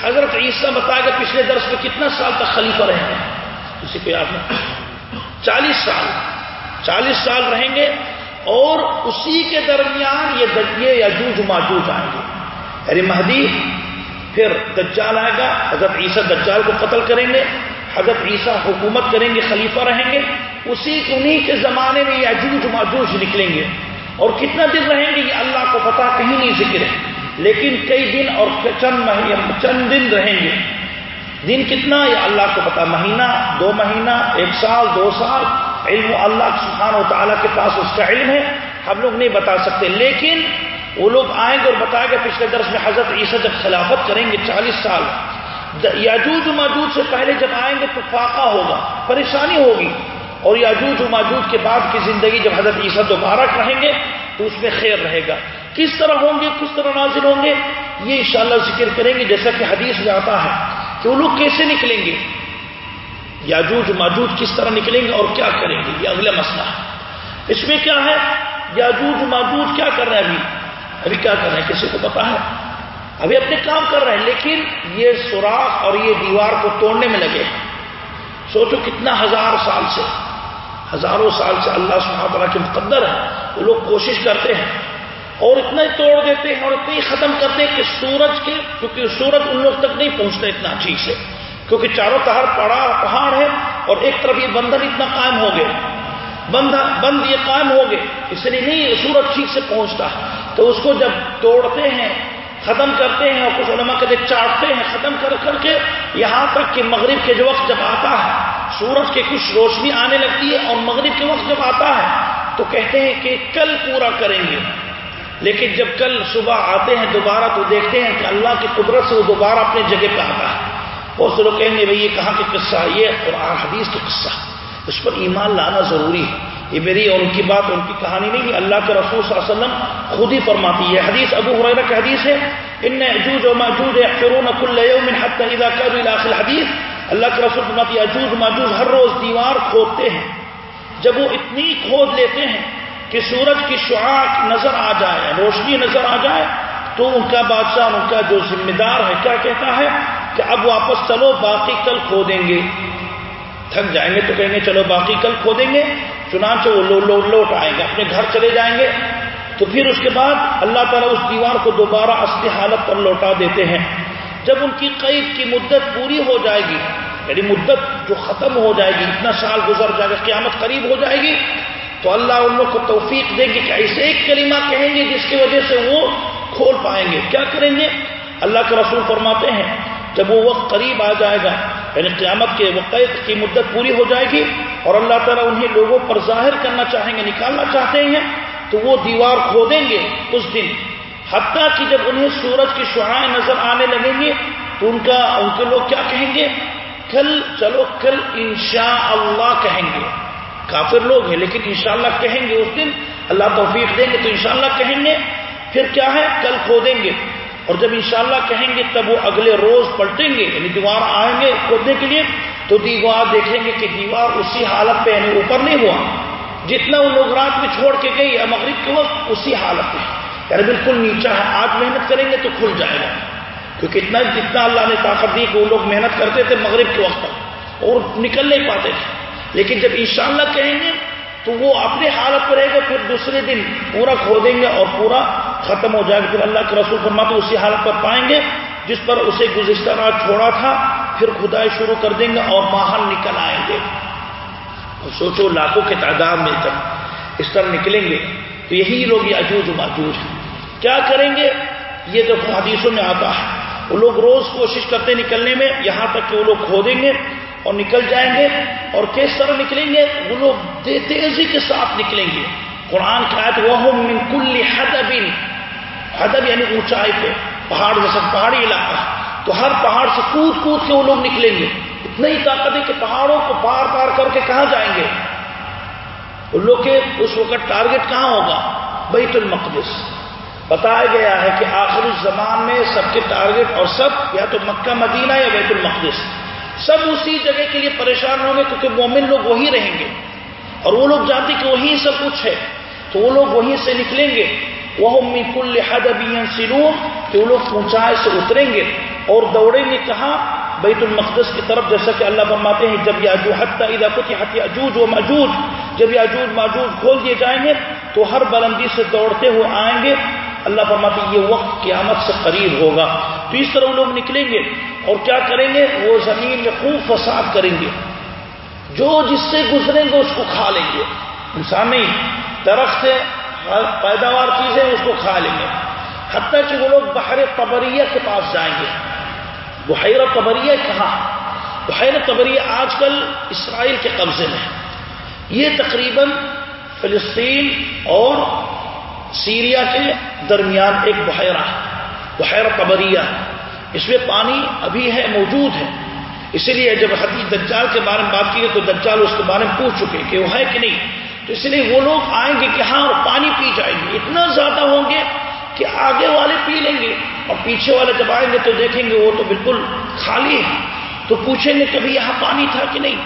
حضرت عیسیٰ بتایا گا پچھلے درس میں کتنا سال تک خلیفہ رہیں گے۔ کسی کو یاد نہیں چالیس سال۔ چالیس سال رہیں گے۔ اور اسی کے درمیان یہ دجیے یا جوج ماجوج آئیں گے۔ ارے مہدی پھر دجال آئے گا، حضرت عیسیٰ دجال کو قتل کریں گے، حضرت عیسیٰ حکومت کریں گے، خلیفہ رہیں گے، اسی انہی کے زمانے میں یا ماجوج نکلیں گے۔ اور کتنا دن رہیں گے یہ اللہ کو پتا کہیں نہیں ذکر ہے، لیکن کئی دن اور چند مہینے، چند دن رہیں گے۔ دن کتنا یہ اللہ کو پتا مہینہ، دو مہینہ، ایک سال، دو سال۔ علم اللہ سبحانہ و تعالیٰ کے پاس اس کا علم ہے، ہم لوگ نہیں بتا سکتے۔ لیکن وہ لوگ آئیں گے اور بتائیں گے، پچھلے درس میں حضرت عیسیٰ جب خلافت کریں گے چالیس سال یاجوج و ماجوج سے پہلے جب آئیں گے تو فاقہ ہوگا، پریشانی ہوگی۔ اور یاجوج و ماجوج کے بعد کی زندگی جب حضرت عیسیٰ دوبارہ رہیں گے تو اس میں خیر رہے گا۔ کس طرح ہوں گے، کس طرح نازل ہوں گے، یہ انشاءاللہ ذکر کریں گے، جیسا کہ حدیث میں آتا ہے کہ وہ لوگ کیسے نکلیں گے۔ یاجوج ماجوج کس طرح نکلیں گے اور کیا کریں گے؟ یہ اگلا مسئلہ ہے۔ اس میں کیا ہے؟ یاجوج ماجوج کیا کر رہے ہیں ابھی؟ ابھی کیا کر رہے ہیں؟ کسی کو پتا ہے؟ ابھی اپنے کام کر رہے ہیں، لیکن یہ سوراخ اور یہ دیوار کو توڑنے میں لگے۔ سوچو کتنا ہزار سال سے، ہزاروں سال سے اللہ سبحانہ تعالیٰ کے مقدر ہے وہ لوگ کوشش کرتے ہیں اور اتنا ہی توڑ دیتے ہیں اور اتنا ہی ختم کرتے ہیں کہ سورج کے، کیونکہ سورج ان لوگ تک نہیں پہنچتا اتنا ٹھیک سے۔ کیونکہ چاروں تہر پڑا پہاڑ ہے اور ایک طرف یہ بندھن اتنا قائم ہو گئے بند بند یہ قائم ہو گئے اس لیے نہیں، سورج ٹھیک سے پہنچتا۔ تو اس کو جب توڑتے ہیں، ختم کرتے ہیں اور کچھ علماء کہتے چاٹتے ہیں، ختم کر کر کے یہاں تک کہ مغرب کے جو وقت جب آتا ہے، سورج کے کچھ روشنی آنے لگتی ہے اور مغرب کے وقت جب آتا ہے، تو کہتے ہیں کہ کل پورا کریں گے۔ لیکن جب کل صبح آتے ہیں، دوبارہ تو دیکھتے ہیں کہ اللہ کی قدرت سے وہ دوبارہ اپنے جگہ پہ آتا ہے۔ بہت سے لوگ کہیں گے بھائی یہ کہاں کے قصہ ہے؟ یہ قرآن حدیث کے قصہ اس پر ایمان لانا ضروری ہے۔ یہ میری اور ان کی بات ان کی کہانی نہیں اللہ کے رسول صلی اللہ علیہ وسلم خود ہی فرماتی ہے۔ حدیث ابو حریرہ کی حدیث ہے۔ ان اجوج و ماجوج یحفرون كل يوم حتى اذا كانوا الى اخر الحديث اللہ کے رسول فرماتی ہے اجوج ماجوج ہر روز دیوار کھودتے ہیں۔ جب وہ اتنی کھود لیتے ہیں کہ سورج کی شعاع نظر آ جائے، روشنی نظر آ جائے، تو ان کا بادشاہ، ان کا جو ذمہ دار ہے، کیا کہتا ہے؟ کہ اب واپس چلو، باقی کل کھودیں گے۔ تھک جائیں گے تو کہیں گے، چلو، باقی کل کھودیں گے۔ چنانچہ وہ لو لو، لوٹ آئیں گے، اپنے گھر چلے جائیں گے۔ تو پھر اس کے بعد اللہ تعالیٰ اس دیوار کو دوبارہ اصلی حالت پر لوٹا دیتے ہیں۔ جب ان کی قید کی مدت پوری ہو جائے گی یعنی مدت جو ختم ہو جائے گی، اتنا سال گزر جائے گا، قیامت قریب ہو جائے گی، تو اللہ ان لوگ کو توفیق دیں گے کہ ایسے ایک کلمہ کہیں گے جس کی وجہ سے وہ کھول پائیں گے۔ کیا کریں گے؟ اللہ کے رسول فرماتے ہیں جب وہ وقت قریب آ جائے گا یعنی قیامت کے وقت کی مدت پوری ہو جائے گی اور اللہ تعالیٰ انہیں لوگوں پر ظاہر کرنا چاہیں گے، نکالنا چاہتے ہیں، تو وہ دیوار کھودیں گے اس دن۔ حتیٰ کہ جب انہیں سورج کی شعائیں نظر آنے لگیں گے تو ان کا، ان کے لوگ کیا کہیں گے؟ کل، چلو کل انشاء اللہ کہیں گے۔ کافر لوگ ہیں، لیکن انشاءاللہ کہیں گے اس دن۔ اللہ توفیق دیں گے تو انشاءاللہ کہیں گے۔ پھر کیا ہے؟ کل کھودیں گے۔ اور جب انشاءاللہ کہیں گے تب وہ اگلے روز پلٹیں گے یعنی دیوار آئیں گے کھودنے کے لیے، تو دیوار دیکھیں گے کہ دیوار اسی حالت پہ یعنی اوپر نہیں ہوا، جتنا وہ لوگ رات میں چھوڑ کے گئی یا مغرب کے وقت، اسی حالت میں۔ یعنی بالکل نیچا ہے، آج محنت کریں گے تو کھل جائے گا۔ کیونکہ اتنا، جتنا اللہ نے طاقت دی کہ وہ لوگ محنت کرتے تھے مغرب کے وقت تک، اور نکل نہیں پاتے تھے۔ لیکن جب انشاءاللہ کہیں گے تو وہ اپنے حالت پہ رہے گا، پھر دوسرے دن پورا کھو دیں گے اور پورا ختم ہو جائے گا۔ پھر اللہ کے رسول فرماتے اسی حالت پر پائیں گے جس پر اسے گزشتہ رات چھوڑا تھا۔ پھر کھدائی شروع کر دیں گے اور باہر نکل آئیں گے۔ اور سوچو لاکھوں کے تعداد میں جب اس طرح نکلیں گے تو یہی لوگ یہ اجوج ماجوج ہیں۔ کیا کریں گے؟ یہ جو حدیثوں میں آتا ہے۔ وہ لوگ روز کوشش کرتے نکلنے میں، یہاں تک کہ وہ لوگ کھو دیں گے۔ اور نکل جائیں گے اور کس طرح نکلیں گے؟ وہ لوگ تیزی کے ساتھ نکلیں گے۔ قرآن کی وہ من کل حدب حدب یعنی اونچائی پہ، پہاڑ جیسا پہاڑی علاقہ۔ تو ہر پہاڑ سے کود کود کے وہ لوگ نکلیں گے۔ اتنا ہی طاقت ہے کہ پہاڑوں کو پار پار کر کے کہاں جائیں گے؟ ان لوگ کے اس وقت ٹارگٹ کہاں ہوگا؟ بیت المقدس۔ بتایا گیا ہے کہ آخری زمان میں سب کے ٹارگٹ اور سب یا تو مکہ، مدینہ یا بیت المقدس۔ سب اسی جگہ کے لیے پریشان ہوں گے کیونکہ مومن لوگ وہی رہیں گے۔ اور وہ لوگ جانتے کہ وہی سب کچھ ہے۔ تو وہ لوگ وہیں سے نکلیں گے۔ وہ کل حدبین سلوم کہ وہ لوگ اونچائی سے اتریں گے۔ اور دوڑیں گے کہاں؟ بیت المقدس کی طرف، جیسا کہ اللہ فرماتے ہیں، جب یہ حتیٰ اجوج و مجوج جب یہ اجوج ماجوج کھول دیے جائیں گے، تو ہر بلندی سے دوڑتے ہوئے آئیں گے۔ اللہ فرماتے ہیں، یہ وقت قیامت سے قریب ہوگا۔ تو اس طرح وہ لوگ نکلیں گے۔ اور کیا کریں گے؟ وہ زمین میں خوب فساد کریں گے۔ جو جس سے گزریں گے اس کو کھا لیں گے۔ انسان نہیں، درخت ہے، پیداوار چیزیں اس کو کھا لیں گے۔ حتیٰ کہ وہ لوگ بحر قبریہ کے پاس جائیں گے۔ بحیر قبریہ کہاں؟ بحیر قبریہ آج کل اسرائیل کے قبضے میں یہ تقریباً فلسطین اور سیریا کے درمیان ایک بحیرہ ہے۔ بحیر قبریہ اس میں پانی ابھی ہے، موجود ہے۔ اسی لیے جب حدیث دجال کے بارے میں بات کی تو دجال اس کے بارے میں پوچھ چکے کہ وہ ہے کہ نہیں۔ تو اس لیے وہ لوگ آئیں گے کہ ہاں اور پانی پی جائیں گے۔ اتنا زیادہ ہوں گے کہ آگے والے پی لیں گے۔ اور پیچھے والے جب آئیں گے تو دیکھیں گے وہ تو بالکل خالی ہے تو پوچھیں گے کبھی یہاں پانی تھا کہ نہیں؟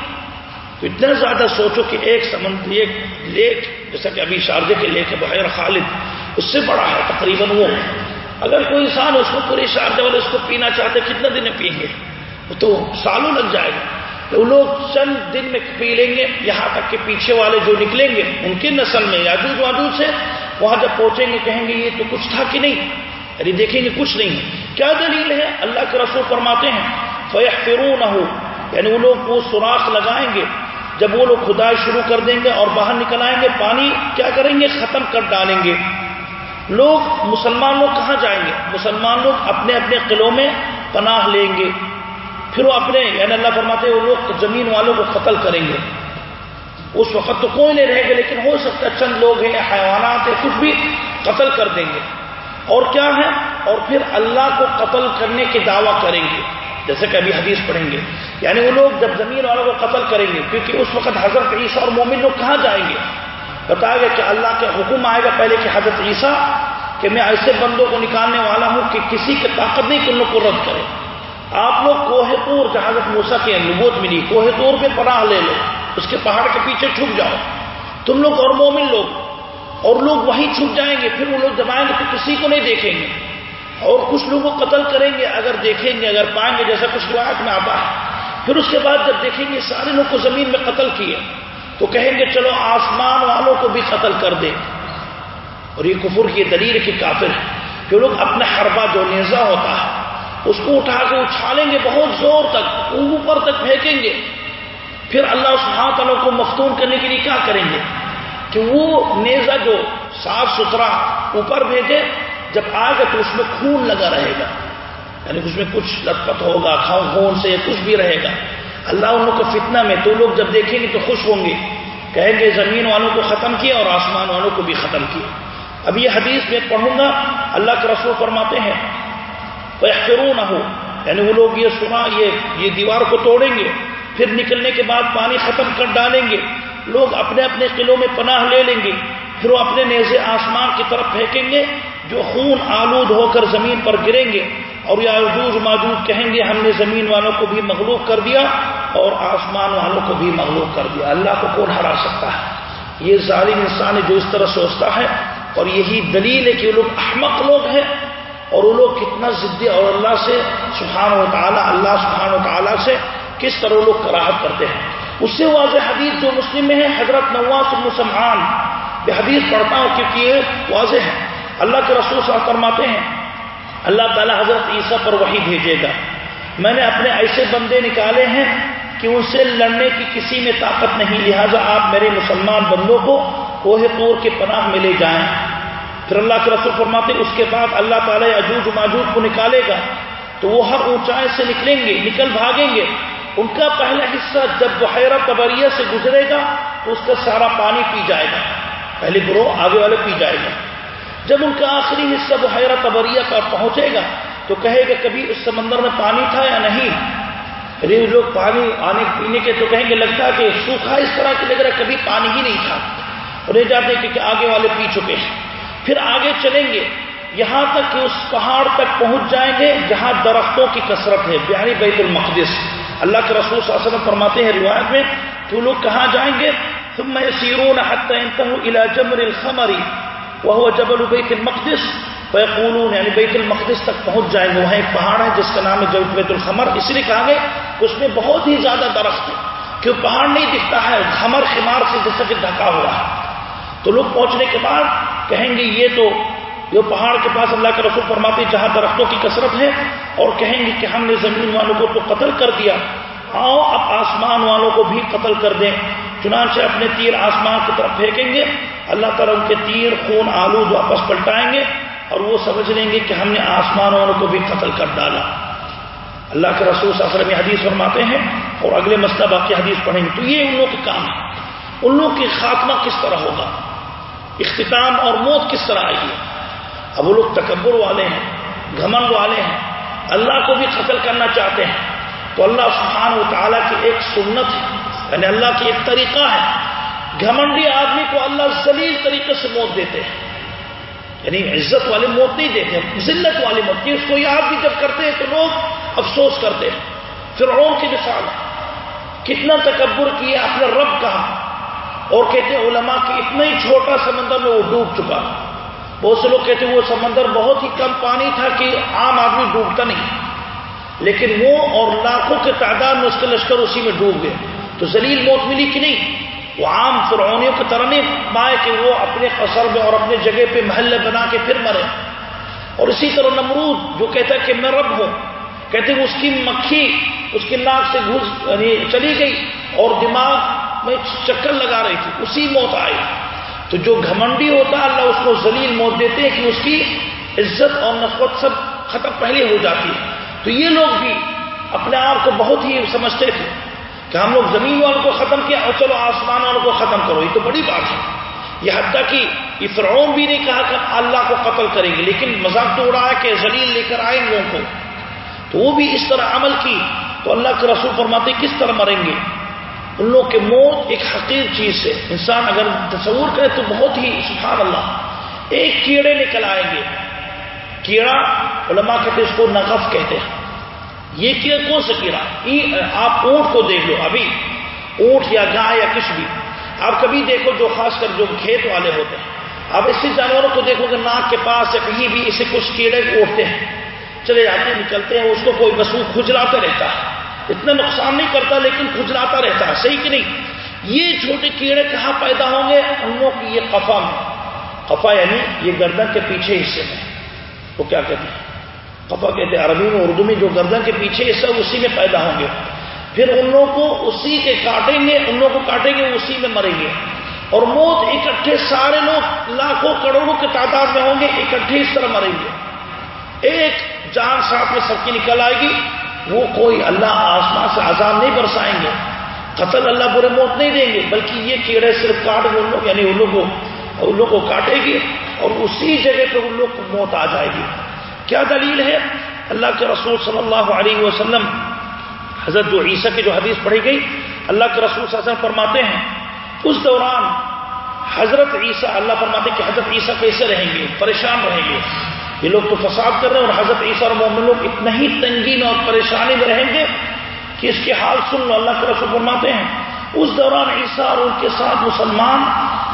تو اتنا زیادہ سوچو کہ ایک سمندر ایک لیک، جیسا کہ ابھی شارجے کے لیک ہے بحیر خالد، اس سے بڑا ہے تقریباً وہ۔ اگر کوئی انسان اس کو پوری شارجہ اس کو پینا چاہتے کتنے دن میں پئیں گے؟ وہ تو سالوں لگ جائے گا۔ وہ لوگ چند دن میں پی لیں گے، یہاں تک کہ پیچھے والے جو نکلیں گے، ان کی نسل میں یاجوج واجوج سے وہاں جب پہنچیں گے، کہیں گے یہ تو کچھ تھا کہ نہیں؟ یعنی دیکھیں گے کچھ نہیں کیا دلیل ہے؟ اللہ کے رسول فرماتے ہیں فیح فرو نہ ہو یعنی وہ لوگ وہ سوراخ لگائیں گے، جب وہ لوگ کھدائی شروع کر دیں گے اور باہر نکل آئیں گے، پانی کیا کریں گے؟ ختم کر ڈالیں گے۔ لوگ مسلمان لوگ کہاں جائیں گے؟ مسلمان لوگ اپنے اپنے قلعوں میں پناہ لیں گے۔ پھر وہ اپنے یعنی اللہ فرماتے ہیں، وہ لوگ زمین والوں کو قتل کریں گے۔ اس وقت تو کوئی نہیں رہے گا، لیکن ہو سکتا ہے چند لوگ ہیں، حیوانات ہیں، کچھ بھی قتل کر دیں گے۔ اور کیا ہے؟ اور پھر اللہ کو قتل کرنے کے دعویٰ کریں گے۔ جیسے کہ ابھی حدیث پڑھیں گے۔ یعنی وہ لوگ جب زمین والوں کو قتل کریں گے، کیونکہ اس وقت حضرت عیسیٰ اور مومن لوگ کہاں جائیں گے؟ بتایا گیا کہ اللہ کے حکم آئے گا پہلے کہ حضرت عیسیٰ کہ میں ایسے بندوں کو نکالنے والا ہوں کہ کسی کی طاقت نہیں کہ ان لوگ کو رد کرے۔ آپ لوگ کوہ طور جہازت موسا کے نبوت ملی، کوہ طور پہ پناہ لے لو، اس کے پہاڑ کے پیچھے چھپ جاؤ۔ تم لوگ اور مومن لوگ، اور لوگ وہیں چھپ جائیں گے، پھر وہ لوگ جب آئیں گے تو کسی کو نہیں دیکھیں گے۔ اور کچھ لوگوں کو قتل کریں گے، اگر دیکھیں گے، اگر پائیں گے، جیسا کچھ روایت میں آتا ہے۔ پھر اس کے بعد جب دیکھیں گے، سارے لوگ کو زمین میں قتل کیے۔ تو کہیں گے چلو آسمان والوں کو بھی قتل کر دے۔ اور یہ کفر کی دلیل کی کافر ہے کہ لوگ اپنا حربہ جو نیزا ہوتا ہے، اس کو اٹھا کے اچھالیں گے بہت زور تک، اوپر تک پھینکیں گے۔ پھر اللہ سبحانہ تعالیٰ کو مفتون کرنے کے لیے کیا کریں گے؟ کہ وہ نیزا جو صاف ستھرا اوپر بھیجے، جب آئے گا تو اس میں خون لگا رہے گا۔ یعنی اس میں کچھ لت پت ہوگا خون سے کچھ بھی رہے گا۔ اللہ ان کو فتنہ میں تو لوگ جب دیکھیں گے تو خوش ہوں گے۔ کہیں گے زمین والوں کو ختم کیا اور آسمان والوں کو بھی ختم کیا۔ اب یہ حدیث میں پڑھوں گا، اللہ کے رسول فرماتے ہیں وہ نہ ہو یعنی وہ لوگ یہ سنا، یہ یہ دیوار کو توڑیں گے، پھر نکلنے کے بعد پانی ختم کر ڈالیں گے۔ لوگ اپنے اپنے قلعوں میں پناہ لے لیں گے، پھر وہ اپنے نیزے آسمان کی طرف پھینکیں گے، جو خون آلود ہو کر زمین پر گریں گے۔ اور یا عجوز موجود کہیں گے ہم نے زمین والوں کو بھی مغلوب کر دیا اور آسمان والوں کو بھی مغلوب کر دیا۔ اللہ کو کون ہرا سکتا ہے؟ یہ ظالم انسان ہے جو اس طرح سوچتا ہے اور یہی دلیل ہے کہ وہ لوگ احمق لوگ ہیں اور وہ لوگ کتنا ضدی اور اللہ سے، سبحانہ و تعالیٰ، اللہ سبحانہ و تعالیٰ سے کس طرح وہ لوگ کراہت کرتے ہیں۔ اس سے واضح حدیث جو مسلم میں ہے، حضرت نواز المسلمان یہ حدیث پڑھتا ہوں کیونکہ یہ واضح ہے۔ اللہ کے رسول صاحب فرماتے ہیں اللہ تعالیٰ حضرت عیسیٰ پر وہی بھیجے گا۔ میں نے اپنے ایسے بندے نکالے ہیں کہ ان سے لڑنے کی کسی میں طاقت نہیں، لہٰذا آپ میرے مسلمان بندوں کو کوہ پور کے پناہ میں لے جائیں۔ پھر اللہ کے رسول فرماتے اس کے بعد اللہ تعالیٰ عجوج ماجوج کو نکالے گا۔ تو وہ ہر اونچائی سے نکلیں گے، نکل بھاگیں گے۔ ان کا پہلا حصہ جب بحیرہ تبریہ سے گزرے گا، تو اس کا سارا پانی پی جائے گا۔ پہلے گروہ آگے والے پی جائے گا۔ جب ان کا آخری حصہ بحیرہ تبریہ پر پہنچے گا تو کہے گا کبھی اس سمندر میں پانی تھا یا نہیں؟ یعنی لوگ پانی آنے پینے کے تو کہیں گے لگتا کہ سوکھا اس طرح کی لگ رہا کبھی پانی ہی نہیں تھا۔ اور یہ جاتے کہ آگے والے پی چکے ہیں۔ پھر آگے چلیں گے۔ یہاں تک کہ اس پہاڑ تک پہنچ جائیں گے جہاں درختوں کی کثرت ہے بیانی بیت المقدس۔ اللہ کے رسول صلی اللہ علیہ وسلم فرماتے ہیں روایت میں، تو لوگ کہاں جائیں گے؟ ثم يسيرون حتى ينتهوا الى جمر الخمر۔ وهو جبل بیت المقدس فيقولون یعنی بیت المقدس تک پہنچ جائیں گے وہاں ایک پہاڑ ہے جس کا نام ہے جبل بیت الخمر، اس لیے کہا گئے اس میں بہت ہی زیادہ درخت ہے کہ پہاڑ نہیں دکھتا ہے، خمر خمار سے جیسا کہ ڈھکا ہوا ہے۔ تو لوگ پہنچنے کے بعد کہیں گے یہ تو یہ پہاڑ کے پاس اللہ کے رسول فرماتے جہاں درختوں کی کثرت ہے، اور کہیں گے کہ ہم نے زمین والوں کو تو قتل کر دیا۔ آؤ، اب آسمان والوں کو بھی قتل کر دیں، چنانچہ اپنے تیر آسمان کی طرف پھینکیں گے اللہ تعالیٰ ان کے تیر، خون، آلود واپس پلٹائیں گے اور وہ سمجھ لیں گے کہ ہم نے آسمان والوں کو بھی قتل کر ڈالا۔ اللہ کے رسول صلی اللہ علیہ وسلم حدیث فرماتے ہیں اور اگلے مسئلہ باقی حدیث پڑھیں گے۔ تو یہ ان لوگوں کے کام ہے۔ ان لوگوں کی خاتمہ کس طرح ہوگا؟ اختتام اور موت کس طرح آئے گی؟ اب وہ لوگ تکبر والے ہیں گھمنڈ والے ہیں، اللہ کو بھی قتل کرنا چاہتے ہیں۔ تو اللہ سبحانہ و تعالیٰ کی ایک سنت ہے یعنی اللہ کی ایک طریقہ ہے۔ گھمنڈی آدمی کو اللہ ذلیل طریقے سے موت دیتے ہیں۔ یعنی عزت والے موت نہیں دیتے ذلت والی موت۔ اس کو یاد بھی جب کرتے ہیں تو لوگ افسوس کرتے ہیں۔ پھر کی مثال کتنا تکبر کیا اپنا رب کہا اور کہتے ہیں علماء کہ اتنا ہی چھوٹا سمندر میں وہ ڈوب چکا۔ بہت سے لوگ کہتے ہیں وہ سمندر بہت ہی کم پانی تھا کہ عام آدمی ڈوبتا نہیں۔ لیکن وہ اور لاکھوں کے تعداد میں اس کے لشکر اسی میں ڈوب گئے۔ تو زلیل موت ملی کہ نہیں؟ وہ عام فرعونیوں کی طرح نہیں پائے کہ وہ اپنے قصر میں اور اپنے جگہ پہ محلے بنا کے پھر مرے۔ اور اسی طرح نمرود جو کہتا ہے کہ میں رب ہوں، کہتے ہیں اس کی مکھی، اس کی ناک سے گھس یعنی چلی گئی اور دماغ میں چکر لگا رہی تھی، اسی موت آئی۔ تو جو گھمنڈی ہوتا ہے، اللہ اس کو ذلیل موت دیتے ہیں کہ اس کی عزت اور نفرت سب ختم پہلے ہو جاتی ہے۔ تو یہ لوگ بھی اپنے آپ کو بہت ہی سمجھتے تھے۔ کہ ہم لوگ زمین والوں کو ختم کیا اور چلو آسمان والوں کو ختم کرو، یہ تو بڑی بات ہے۔ یہ حتیٰ کہ فرعون بھی نہیں کہا کہ اللہ کو قتل کریں گے، لیکن مذاق تو اڑایا کہ زلیل لے کر آئیں گے ان کو۔ تو وہ بھی اس طرح عمل کی، تو اللہ کے رسول فرماتے کس طرح مریں گے؟ ان لوگ کے موت ایک حقیر چیز سے انسان اگر تصور کرے تو بہت ہی سبحان اللہ ایک کیڑے نکل آئیں گے۔ کیڑا، علماء کہتے اس کو نقف کہتے ہیں۔ یہ کیڑا کون سا کیڑا؟ آپ اونٹ کو دیکھ لو، ابھی۔ اونٹ یا گائے یا کچھ بھی۔ آپ کبھی دیکھو جو خاص کر جو کھیت والے ہوتے ہیں۔ آپ اسی جانوروں کو دیکھو کہ ناک کے پاس یا کہیں بھی اسے کچھ کیڑے اٹھتے ہیں۔ چلے جاتے نکلتے ہیں، اس کو کوئی بسو کھجلاتا رہتا ہے۔ اتنا نقصان نہیں کرتا، لیکن کھجلاتا رہتا ہے، صحیح کہ نہیں؟ یہ چھوٹے کیڑے کہاں پیدا ہوں گے؟ ان لوگوں کی یہ قفا میں۔ قفا یعنی یہ گردن کے پیچھے حصے میں۔ وہ کیا کہتے ہیں؟ قفا کہتے ہیں عربی میں، اردو میں جو گردن کے پیچھے حصہ اسی میں پیدا ہوں گے۔ پھر ان لوگوں کو اسی کے کاٹیں گے، ان لوگوں کو کاٹیں گے، اسی میں مریں گے۔ اور موت اکٹھے سارے لوگ، لاکھوں کروڑوں کے تعداد میں ہوں گے، اکٹھے اس طرح مریں گے۔ ایک جان ساتھ میں سب کی نکل آئے گی، وہ کوئی اللہ آسمان سے عذاب نہیں برسائیں گے۔ قتل اللہ برے موت نہیں دیں گے، بلکہ یہ کیڑے صرف کاٹ گے ان لوگ یعنی ان لوگوں کو ان لوگوں کو کاٹے گی اور اسی جگہ پہ ان لوگ کو موت آ جائے گی۔ کیا دلیل ہے؟ اللہ کے رسول صلی اللہ علیہ وسلم، حضرت جو عیسیٰ کی جو حدیث پڑھی گئی، اللہ کے رسول صلی اللہ علیہ وسلم فرماتے ہیں، اس دوران حضرت عیسیٰ، اللہ فرماتے کہ حضرت عیسیٰ کیسے رہیں گے؟ پریشان رہیں گے۔ یہ لوگ تو فساد کر رہے ہیں اور حضرت عیسیٰ اور مومن لوگ اتنا ہی تنگی میں اور پریشانی میں رہیں گے کہ اس کے حال سن لو، اللہ کے رسول فرماتے ہیں۔ اس دوران عیسیٰ اور ان کے ساتھ مسلمان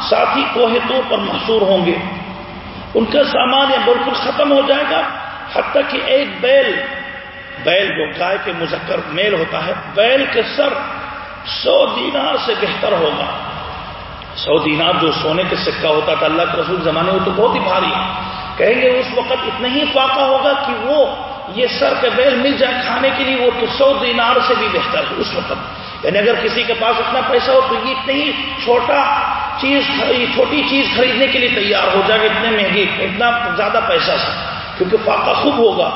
ساتھی کوہ طور پر محصور ہوں گے۔ ان کا سامان یا بالکل ختم ہو جائے گا حتیٰ کہ ایک بیل بیل جو گائے کے مذکر میل ہوتا ہے، بیل کے سر سو دینار سے بہتر ہوگا۔ سو دینار جو سونے کے سکہ ہوتا تھا، اللہ کے رسول زمانے میں تو بہت ہی بھاری ہے کہیں گے اس وقت اتنا ہی فاقہ ہوگا کہ وہ یہ سر کے بیل مل جائے کھانے کے لیے، وہ تو سو دینار سے بھی بہتر ہے اس وقت۔ یعنی اگر کسی کے پاس اتنا پیسہ ہو تو یہ اتنا ہی چھوٹا چیز چھوٹی چیز خریدنے کے لیے تیار ہو جائے گا، اتنے مہنگی اتنا زیادہ پیسہ سے کیونکہ فاقہ خوب ہوگا۔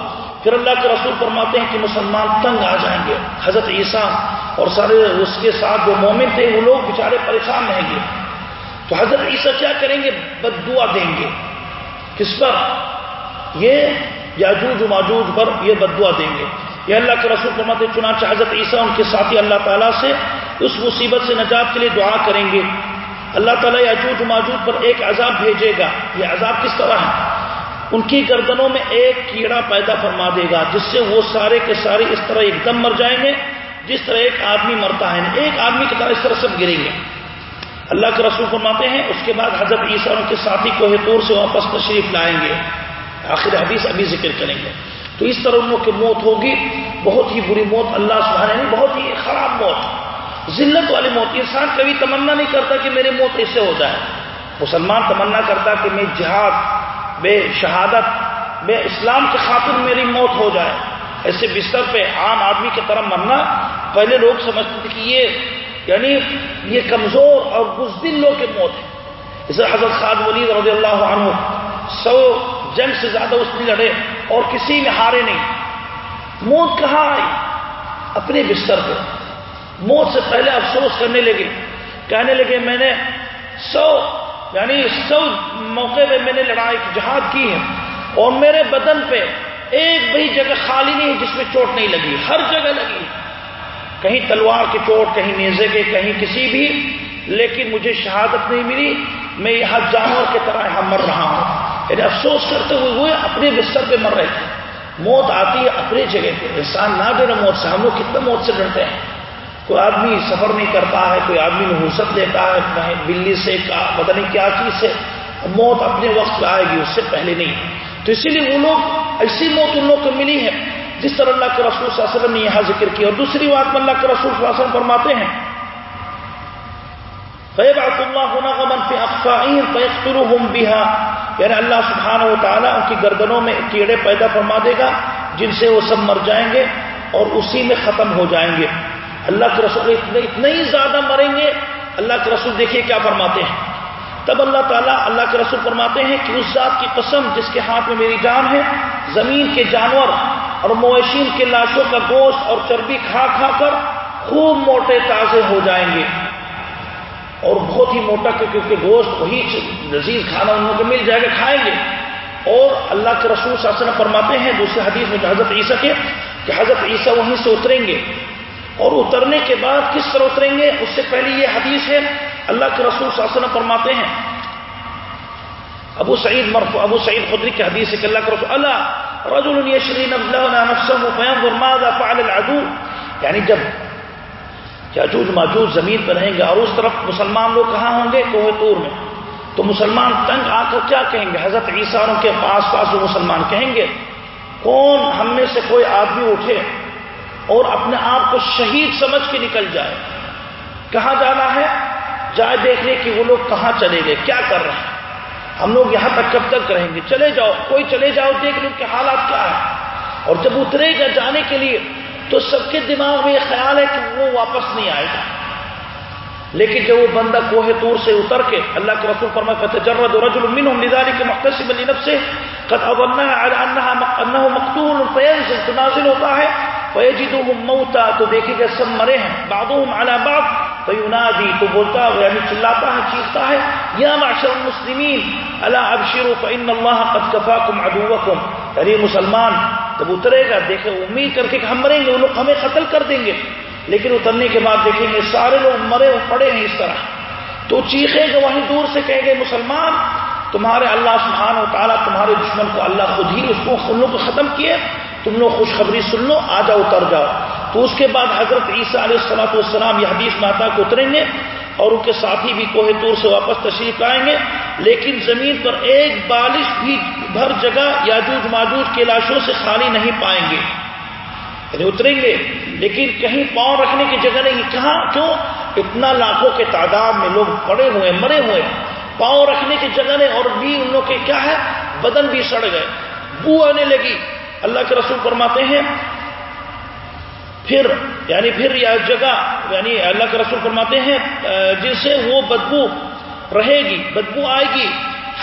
پھر اللہ کے رسول فرماتے ہیں کہ مسلمان تنگ آ جائیں گے۔ حضرت عیسیٰ اور سارے اس کے ساتھ جو مومن تھے، وہ لوگ بیچارے پریشان رہیں گے۔ تو حضرت عیسیٰ کیا کریں گے؟ بد دعا دیں گے۔ کس پر؟ یہ یاجوج و ماجوج پر یہ بدوا دیں گے۔ یہ اللہ کے رسول فرماتے چنانچہ حضرت عیسیٰ ان کے ساتھی اللہ تعالیٰ سے اس مصیبت سے نجات کے لیے دعا کریں گے۔ اللہ تعالیٰ یاجوج و ماجوج پر ایک عذاب بھیجے گا۔ یہ عذاب کس طرح ہے؟ ان کی گردنوں میں ایک کیڑا پیدا فرما دے گا، جس سے وہ سارے کے سارے اس طرح ایک دم مر جائیں گے، جس طرح ایک آدمی مرتا ہے۔ ایک آدمی کی طرح اس طرح سب گریں گے۔ اللہ کے رسول فرماتے ہیں، اس کے بعد حضرت عیسیٰ ان کے ساتھی کو ہتور سے واپس تشریف لائیں گے۔ آخر حدیث ابھی ذکر کریں گے۔ تو اس طرح ان لوگ کی موت ہوگی۔ بہت ہی بری موت، اللہ سبحانہ نے بہت ہی خراب موت۔ ذلت والی موت۔ انسان کبھی تمنا نہیں کرتا کہ میری موت ایسے ہو جائے۔ مسلمان تمنا کرتا کہ میں جہاد بے شہادت، بے اسلام کے خاطر میری موت ہو جائے۔ ایسے بستر پہ عام آدمی کی طرح مرنا پہلے لوگ سمجھتے تھے کہ یہ یعنی یہ کمزور اور بزدل لوگ کے موت ہے۔ اسے حضرت خاد ولید رضی اللہ عنہ سو جنگ سے زیادہ اس نے لڑے اور کسی میں ہارے نہیں۔ موت کہاں آئی؟ اپنے بستر پہ۔ موت سے پہلے افسوس کرنے لگے۔ کہنے لگے، میں نے سو یعنی سو موقع پہ میں نے لڑائی جہاد کی ہے اور میرے بدن پہ ایک بھی جگہ خالی نہیں جس میں چوٹ نہیں لگی، ہر جگہ لگی۔ کہیں تلوار کی چوٹ، کہیں نیزے کے، کہیں کسی بھی، لیکن مجھے شہادت نہیں ملی۔ میں یہاں جانور کی طرح یہاں مر رہا ہوں۔ یعنی افسوس کرتے ہوئے وہ اپنے بستر پہ مر رہے تھے۔ موت آتی ہے اپنی جگہ پہ۔ انسان نہ ڈرے موت سے، ہم لوگ کتنے موت سے ڈرتے ہیں۔ کوئی آدمی سفر نہیں کرتا ہے، کوئی آدمی نحوست لیتا ہے بلی سے پتہ نہیں کیا چیز سے۔ موت اپنے وقت پہ آئے گی، اس سے پہلے نہیں۔ تو اسی لیے وہ لوگ ایسی موت ان لوگ کو ملی ہے، جس طرح اللہ کے رسول صلی اللہ علیہ وسلم نے یہاں ذکر کیا۔ اور دوسری بات میں اللہ کے رسول صلی اللہ علیہ وسلم فرماتے ہیں فیبعت اللہ نغما فی اقفائین فیقتلهم بها۔ یعنی اللہ سبحانہ و تعالیٰ ان کی گردنوں میں کیڑے پیدا فرما دے گا، جن سے وہ سب مر جائیں گے اور اسی میں ختم ہو جائیں گے۔ اللہ کے رسول اتنے اتنے ہی زیادہ مریں گے، اللہ کے رسول دیکھیے کیا فرماتے ہیں۔ تب اللہ تعالیٰ اللہ کے رسول فرماتے ہیں کہ اس ذات کی قسم جس کے ہاتھ میں میری جان ہے، زمین کے جانور اور مویشین کے لاشوں کا گوشت اور چربی کھا کھا کر خوب موٹے تازے ہو جائیں گے۔ اور بہت ہی موٹا کیونکہ گوشت وہی لذیذ کھانا ان کو مل جائے گا، کھائیں گے۔ اور اللہ کے رسول صلی اللہ علیہ وسلم فرماتے ہیں، دوسرے حدیث میں حضرت عیسیٰ کے کہ حضرت عیسیٰ وہیں سے اتریں گے۔ اور اترنے کے بعد کس طرح اتریں گے؟ اس سے پہلے یہ حدیث ہے، اللہ کے رسول صلی اللہ علیہ وسلم فرماتے ہیں۔ ابو سعید مرف ابو سعید خدری کی حدیث ہے کہ اللہ کے رسول، اللہ، رجل یشری نفسه ماذا فعل العدو؟ یعنی جب یاجوج ماجوج زمین پر رہیں گے اور اس طرف مسلمان لوگ کہاں ہوں گے؟ کوہ تور میں۔ تو مسلمان تنگ آ کر کیا کہیں گے؟ حضرت عیساروں کے پاس پاس وہ مسلمان کہیں گے؟ کون ہم میں سے کوئی آدمی اٹھے؟ اور اپنے آپ کو شہید سمجھ کے نکل جائے۔ کہاں جانا ہے؟ جائے دیکھنے کہ وہ لوگ کہاں چلے گئے، کیا کر رہے ہیں؟ ہم لوگ یہاں تک کب تک رہیں گے؟ چلے جاؤ، کوئی چلے جاؤ، دیکھ لو کہ حالات کیا ہے اور جب اترے گا جانے کے لیے، تو سب کے دماغ میں یہ خیال ہے کہ وہ واپس نہیں آئے گا۔ لیکن جب وہ بندہ کوہ تور سے اتر کے اللہ کے رسول فرما کہتے جرد رجل منهم لذلك محتسب لنفسه، قد اظنها على انها انه مقتول فينزل، تنازل ہوتا ہے۔ فيجدهم موتا تو دیکھیں گے سب مرے ہیں، بعضهم على بعض، فينادي، تو بولتا ہے یعنی چلاتا ہے، چیختا ہے، یا معشر المسلمین، الا ابشروا فان الله قد كفاكم عدوكم۔ یعنی مسلمان جب اترے گا، دیکھے، امید کر کے کہ ہم مریں گے، وہ لوگ ہمیں قتل کر دیں گے۔ لیکن اترنے کے بعد دیکھیں گے سارے لوگ مرے پڑے ہیں اس طرح۔ تو چیخیں گے وہیں دور سے کہیں گے، مسلمان، تمہارے اللہ سبحانہ و تعالیٰ تمہارے دشمن کو اللہ خود ہی اس کو، ان کو ختم کیے تم لوگ خوشخبری سن لو، آ جاؤ، اتر جاؤ۔ تو اس کے بعد حضرت عیسیٰ علیہ السلاۃ والسلام یہ حدیث ماتا کو اتریں گے اور ان کے ساتھی بھی کوہ تور سے واپس تشریف آئیں گے۔ لیکن زمین پر ایک بالش بھی بھر جگہ یاجوج ماجوج کے لاشوں سے خالی نہیں پائیں گے۔ یعنی اتریں گے۔ لیکن کہیں پاؤں رکھنے کی جگہ نہیں، کہاں؟ کیوں؟ اتنا لاکھوں کے تعداد میں لوگ پڑے ہوئے، مرے ہوئے۔ پاؤں رکھنے کی جگہ نہیں، اور بھی ان لوگ کے کیا ہے؟ بدن بھی سڑ گئے۔ بو آنے لگی۔ اللہ کے رسول فرماتے ہیں، پھر یعنی پھر یہ جگہ یعنی اللہ کے رسول فرماتے ہیں جن سے وہ بدبو رہے گی، بدبو آئے گی،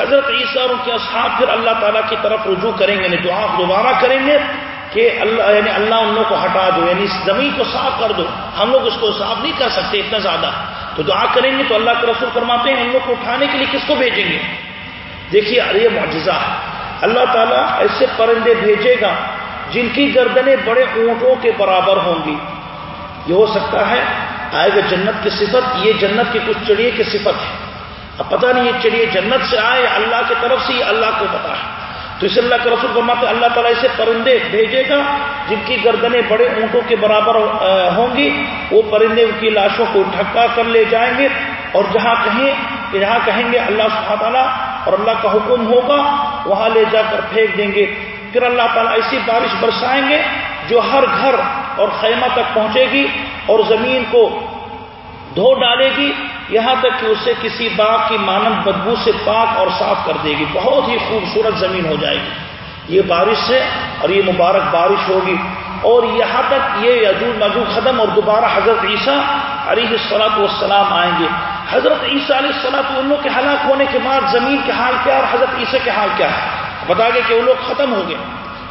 حضرت عیسیٰ اور ان کے اصحاب پھر اللہ تعالیٰ کی طرف رجوع کریں گے یعنی دعا دوبارہ کریں گے کہ اللہ یعنی اللہ ان لوگ کو ہٹا دو یعنی زمین کو صاف کر دو۔ ہم لوگ اس کو صاف نہیں کر سکتے اتنا زیادہ۔ تو دعا کریں گے تو اللہ کے رسول فرماتے ہیں، ان لوگ کو اٹھانے کے لیے کس کو بھیجیں گے؟ دیکھیے یہ معجزہ ہے۔ اللہ تعالیٰ ایسے پرندے بھیجے گا جن کی گردنیں بڑے اونٹوں کے برابر ہوں گی۔ یہ ہو سکتا ہے آئے گا جنت کی صفت، یہ جنت کی کچھ چڑیے کی صفت ہے۔ اب پتہ نہیں یہ چڑیے جنت سے آئے اللہ کی طرف سے، یہ اللہ کو پتا ہے۔ تو اس اللہ کے رسول فرماتے اللہ تعالیٰ اسے پرندے بھیجے گا جن کی گردنیں بڑے اونٹوں کے برابر ہوں گی۔ وہ پرندے ان کی لاشوں کو ڈھکا کر لے جائیں گے اور جہاں کہیں جہاں کہیں گے اللہ سبحانہ تعالیٰ اور اللہ کا حکم ہوگا، وہاں لے جا کر پھینک دیں گے۔ پھر اللہ تعالیٰ ایسی بارش برسائیں گے جو ہر گھر اور خیمہ تک پہنچے گی اور زمین کو دھو ڈالے گی۔ یہاں تک کہ اسے کسی باغ کی مانند بدبو سے پاک اور صاف کر دے گی۔ بہت ہی خوبصورت زمین ہو جائے گی۔ یہ بارش ہے اور یہ مبارک بارش ہوگی۔ اور یہاں تک یہ یجود مجود ختم اور دوبارہ حضرت عیسیٰ علیہ السلاط والسلام آئیں گے۔ حضرت عیسیٰ علیہ السلاط ان کے ہلاک ہونے کے بعد زمین کے حال کیا اور حضرت عیسیٰ کے حال کیا ہے؟ بتا گئے کہ وہ لوگ ختم ہو گئے۔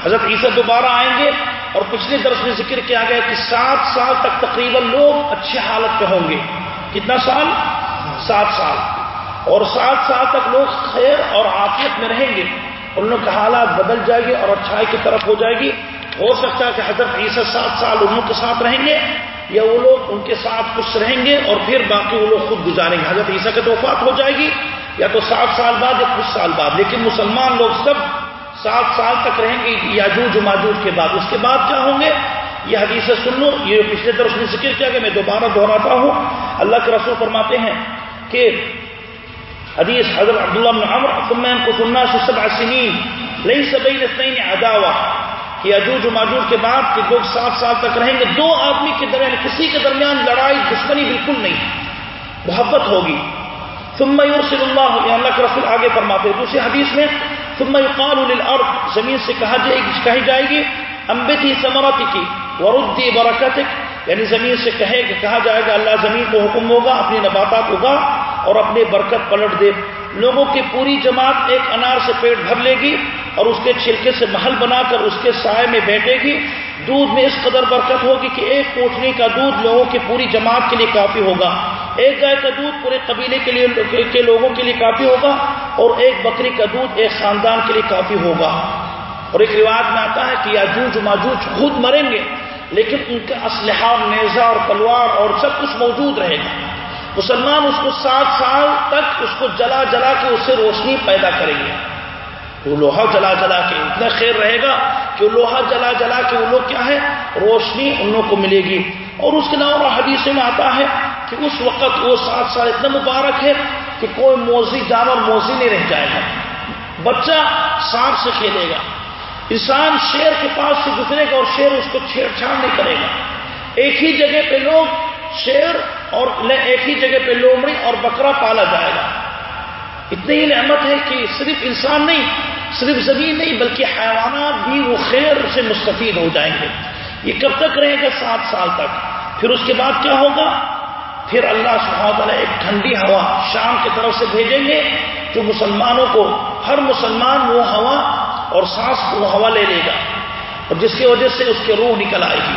حضرت عیسیٰ دوبارہ آئیں گے اور پچھلے درس میں ذکر کیا گیا کہ سات سال تک تقریباً لوگ اچھے حالت پہ ہوں گے۔ کتنا سال؟ سات سال۔ اور سات سال تک لوگ خیر اور عافیت میں رہیں گے۔ ان لوگ کا حالات بدل جائے گی اور اچھائی کی طرف ہو جائے گی۔ ہو سکتا ہے کہ حضرت عیسیٰ سات سال ان کے ساتھ رہیں گے۔ یا وہ لوگ ان کے ساتھ کچھ رہیں گے اور پھر باقی وہ لوگ خود گزاریں گے۔ حضرت عیسیٰ کی توفات ہو جائے گی، یا تو سات سال بعد یا کچھ سال بعد۔ لیکن مسلمان لوگ سب سات سال تک رہیں گے یاجوج ماجوج کے بعد۔ اس کے بعد کیا ہوں گے؟ یہ حدیث سن لو یہ پچھلے درس میں ذکر کیا کہ میں دوبارہ دہراتا ہوں۔ اللہ کے رسول فرماتے ہیں کہ حدیث حضرت عبداللہ بن عمر، ثم ينقص الناس سبع سنين ليس بين اثنين کہ اجوج و ماجوج کے بعد کہ لوگ سات سال تک رہیں گے، دو آدمی کے درمیان، کسی کے درمیان لڑائی دشمنی بالکل نہیں، محبت ہوگی۔ ثم يرسل اللہ یا اللہ کے رسول آگے فرماتے دوسری حدیث میں، ثم يقال للارض زمین سے کہا جائے گی، کہی جائے گی امبتی ثمرتی کی وردی برکتک یعنی زمین سے کہے کہ کہا جائے گا اللہ زمین کو حکم ہوگا، اپنی نباتات ہوگا اور اپنے برکت پلٹ دے۔ لوگوں کی پوری جماعت ایک انار سے پیٹ بھر لے گی اور اس کے چھلکے سے محل بنا کر اس کے سائے میں بیٹھے گی۔ دودھ میں اس قدر برکت ہوگی کہ ایک کوٹنی کا دودھ لوگوں کی پوری جماعت کے لیے کافی ہوگا۔ ایک گائے کا دودھ پورے قبیلے کے لیے، کے لوگوں کے لیے کافی ہوگا اور ایک بکری کا دودھ ایک خاندان کے لیے کافی ہوگا۔ اور ایک رواج میں آتا ہے کہ یاجوج ماجوج خود مریں گے لیکن ان کے اسلحہ نیزا اور تلوار اور سب کچھ موجود رہے گا۔ مسلمان اس کو سات سال تک اس کو جلا جلا کے اس سے روشنی پیدا کریں گے۔ وہ لوہا جلا جلا کے، اتنا خیر رہے گا کہ وہ لوہا جلا جلا کے وہ لوگ کیا ہے؟ روشنی ان لوگ کو ملے گی۔ اور اس کے علاوہ حدیث میں آتا ہے کہ اس وقت وہ سات سال اتنا مبارک ہے کہ کوئی موزی جانور موزی نہیں رہ جائے گا۔ بچہ سانپ سے کھیلے گا۔ انسان شیر کے پاس سے گزرے گا اور شیر اس کو چھیڑ چھاڑ نہیں کرے گا۔ ایک ہی جگہ پہ لوگ شیر اور ایک ہی جگہ پہ لومڑی اور بکرا پالا جائے گا۔ اتنی ہی نعمت ہے کہ صرف انسان نہیں، صرف زمین نہیں، بلکہ حیوانات بھی وہ خیر سے مستفید ہو جائیں گے۔ یہ کب تک رہے گا؟ سات سال تک۔ پھر اس کے بعد کیا ہوگا؟ پھر اللہ سبحانہ تعالیٰ ایک ٹھنڈی ہوا شام کی طرف سے بھیجیں گے، جو مسلمانوں کو، ہر مسلمان وہ ہوا اور سانس وہ ہوا لے لے گا۔ اور جس کی وجہ سے اس کی روح نکل آئے گی۔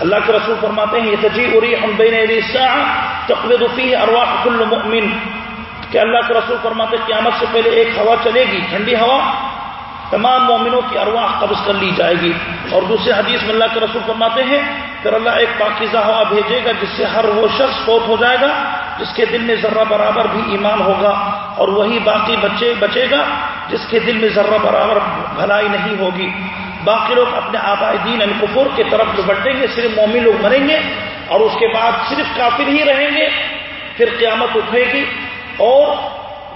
اللہ کے رسول فرماتے ہیں یہ تجی اری ہم بین تقوید فی ارواح کل مؤمن کہ اللہ کے رسول فرماتے ہیں، قیامت سے پہلے ایک ہوا چلے گی، ٹھنڈی ہوا۔ تمام مومنوں کی ارواح قبض کر لی جائے گی۔ اور دوسرے حدیث میں اللہ کے رسول فرماتے ہیں، پھر اللہ ایک پاکیزہ ہوا بھیجے گا، جس سے ہر وہ شخص فوت ہو جائے گا، جس کے دل میں ذرہ برابر بھی ایمان ہوگا اور وہی باقی بچے بچے گا۔ جس کے دل میں ذرہ برابر بھلائی نہیں ہوگی۔ باقی لوگ اپنے آبائی دین القفور کی طرف لپٹیں گے، صرف مومی لوگ مریں گے اور اس کے بعد صرف کافر ہی رہیں گے۔ پھر قیامت اٹھے گی اور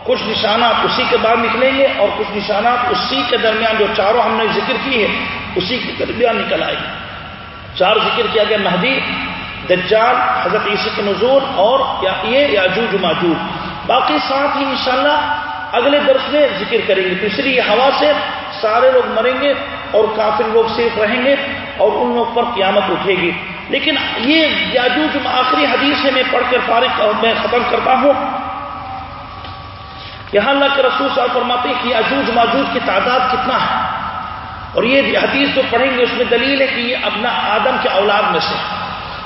کچھ نشانات اسی کے بعد نکلیں گے اور کچھ نشانات اسی کے درمیان جو چاروں ہم نے ذکر کی ہے اسی کے درمیان نکل آئے گی۔ چار ذکر کیا گیا، مہدی، دجال، حضرت عیسی کے نزول اور یہ یاجوج ماجوج۔ باقی ساتھ ہی انشاءاللہ اگلے درس میں ذکر کریں گے۔ تیسری یہ ہوا سے سارے لوگ مریں گے اور کافر لوگ صرف رہیں گے اور ان لوگ پر قیامت اٹھے گی۔ لیکن یہ یاجوج آخری حدیث ہے، میں پڑھ کر فارغ اور میں ختم کرتا ہوں۔ یہاں اللہ کے رسول صاحب فرماتے ہیں کہ یاجوج ماجوج کی تعداد کتنا ہے؟ اور یہ حدیث جو پڑھیں گے، اس میں دلیل ہے کہ یہ اپنا آدم کے اولاد میں سے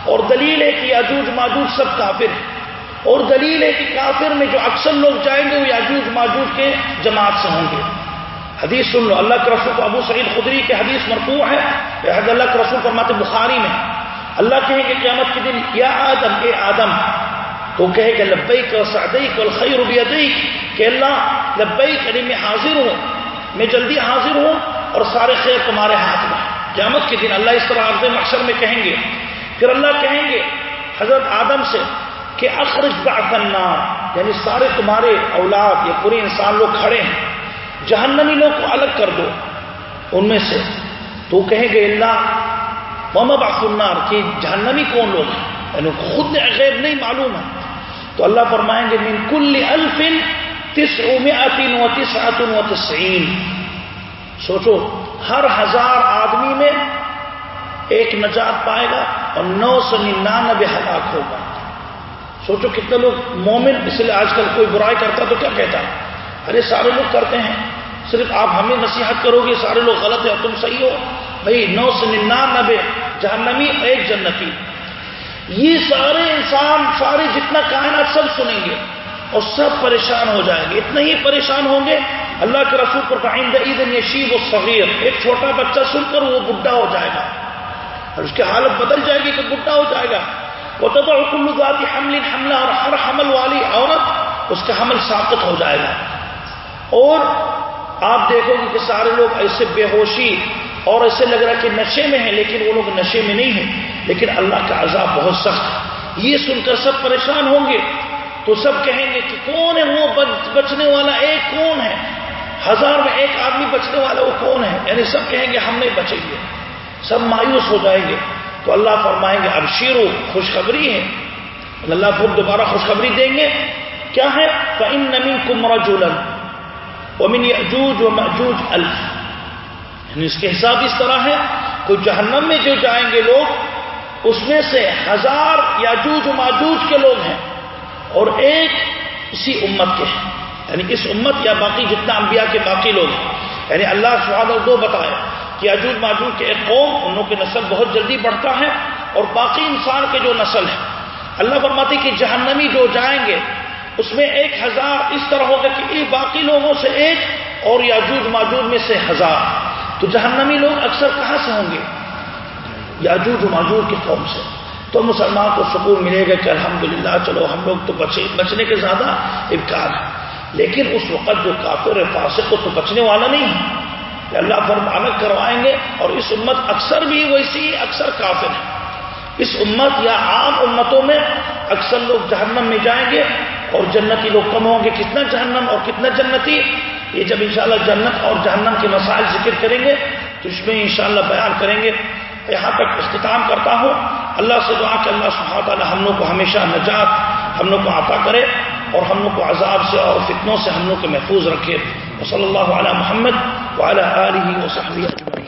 اور دلیل ہے کہ یاجوج ماجوج سب کافر ہیں۔ اور دلیل ہے کہ کافر میں جو اکثر لوگ جائیں گے وہ یاجوج ماجوج کے جماعت سے ہوں گے۔ حدیث سن لو، اللہ کے رسول کو ابو سعید خدری کے حدیث مرفوع ہے۔ حد اللہ کے رسول فرماتے بخاری میں، اللہ کہیں کہ قیامت کے دن، یا آدم، اے آدم، تو کہے کہ لبئی کا سعدئی کو الخیر کہ اللہ لبئی یعنی میں حاضر ہوں۔ میں جلدی حاضر ہوں اور سارے خیر تمہارے ہاتھ میں۔ قیامت کے دن اللہ اس طرح عرض محشر میں کہیں گے۔ پھر اللہ کہیں گے، حضرت آدم سے کہ اخرج بعد النار یعنی سارے تمہارے اولاد یا پورے انسان لوگ کھڑے ہیں، جہنمی لوگ کو الگ کر دو۔ ان میں سے تو کہیں گے اللہ محمد النار، کہ جہنمی کون لوگ ہیں؟ یعنی خود غیر نہیں معلوم ہے۔ تو اللہ فرمائیں گے، من کل الفن تسعمائت و تسعت و تسعین۔ سوچو، ہر ہزار آدمی میں ایک نجات پائے گا اور نو سو ننانوے ہلاک ہوگا۔ سوچو کتنے لوگ مومن اس لیے آج کل کوئی برائی کرتا تو کیا کہتا ارے سارے لوگ کرتے ہیں۔ صرف آپ ہمیں نصیحت کرو گے، سارے لوگ غلط ہیں اور تم صحیح ہو۔ بھائی نو سو ننانوے، جہنمی ایک جنتی۔ یہ سارے انسان، سارے جتنا کائنات سب سنیں گے اور سب پریشان ہو جائیں گے۔ اتنے ہی پریشان ہوں گے۔ اللہ کے رسول پر آئندہ عید یشیب و صغیر ایک چھوٹا بچہ سن کر وہ بڈھا ہو جائے گا اور اس کی حالت بدل جائے گی کہ بڈھا ہو جائے گا۔ وہ تو کلو ذاتی حمل حملہ اور ہر حمل والی عورت اس کا حمل ساقت ہو جائے گا۔ اور آپ دیکھو گے کہ سارے لوگ ایسے بے ہوشی اور ایسے لگ رہا ہے کہ نشے میں ہیں، لیکن وہ لوگ نشے میں نہیں ہیں۔ لیکن اللہ کا عذاب بہت سخت یہ سن کر سب پریشان ہوں گے۔ تو سب کہیں گے کہ کون ہے وہ بچنے والا؟ ایک کون ہے؟ ہزار میں ایک آدمی بچنے والا وہ کون ہے؟ یعنی سب کہیں گے ہم نہیں بچیں گے۔ سب مایوس ہو جائیں گے۔ تو اللہ فرمائیں گے اب شیرو خوشخبری ہے اللہ پھر دوبارہ خوشخبری دیں گے۔ کیا ہے؟ فن نمی کمرا جولن امن اجوج و مجوج الف یعنی اس کے حساب اس طرح ہے، کوئی جہنم میں جو جائیں گے لوگ، اس میں سے ہزار یاجوج و ماجوج کے لوگ ہیں اور ایک اسی امت کے ہیں۔ یعنی اس امت یا باقی جتنا انبیاء کے باقی لوگ ہیں۔ یعنی اللہ سعاد دو بتایا۔ کہ اجوج ماجوج کے ایک قوم ان کے نسل بہت جلدی بڑھتا ہے اور باقی انسان کے جو نسل ہے اللہ فرماتے کہ جہنمی جو جائیں گے، اس میں ایک ہزار اس طرح ہوگا کہ باقی لوگوں سے ایک اور یاجوج ماجوج میں سے ہزار۔ تو جہنمی لوگ اکثر کہاں سے ہوں گے؟ یاجوج ماجوج کی قوم سے۔ تو مسلمان کو سکون ملے گا کہ الحمدللہ، چلو ہم لوگ تو بچے، بچنے کے زیادہ امکان ہے لیکن اس وقت جو کافر فاسق کو تو بچنے والا نہیں ہے۔ کہ اللہ فرم الگ کروائیں گے اور اس امت اکثر بھی ویسی اکثر کافر ہے اس امت یا عام امتوں میں اکثر لوگ جہنم میں جائیں گے اور جنتی لوگ کم ہوں گے۔ کتنا جہنم اور کتنا جنتی؟ یہ جب انشاءاللہ جنت اور جہنم کے مسائل ذکر کریں گے، تو اس میں انشاءاللہ بیان کریں گے۔ یہاں تک اختتام کرتا ہوں۔ اللہ سے دعا کہ اللہ سبحانہ تعالی ہم لوگ کو ہمیشہ نجات، ہم لوگ کو عطا کرے اور ہم لوگ کو عذاب سے اور فتنوں سے ہم لوگ کو محفوظ رکھے۔ صلی اللہ علیہ محمد وعلى آله وصحبه أجمعين.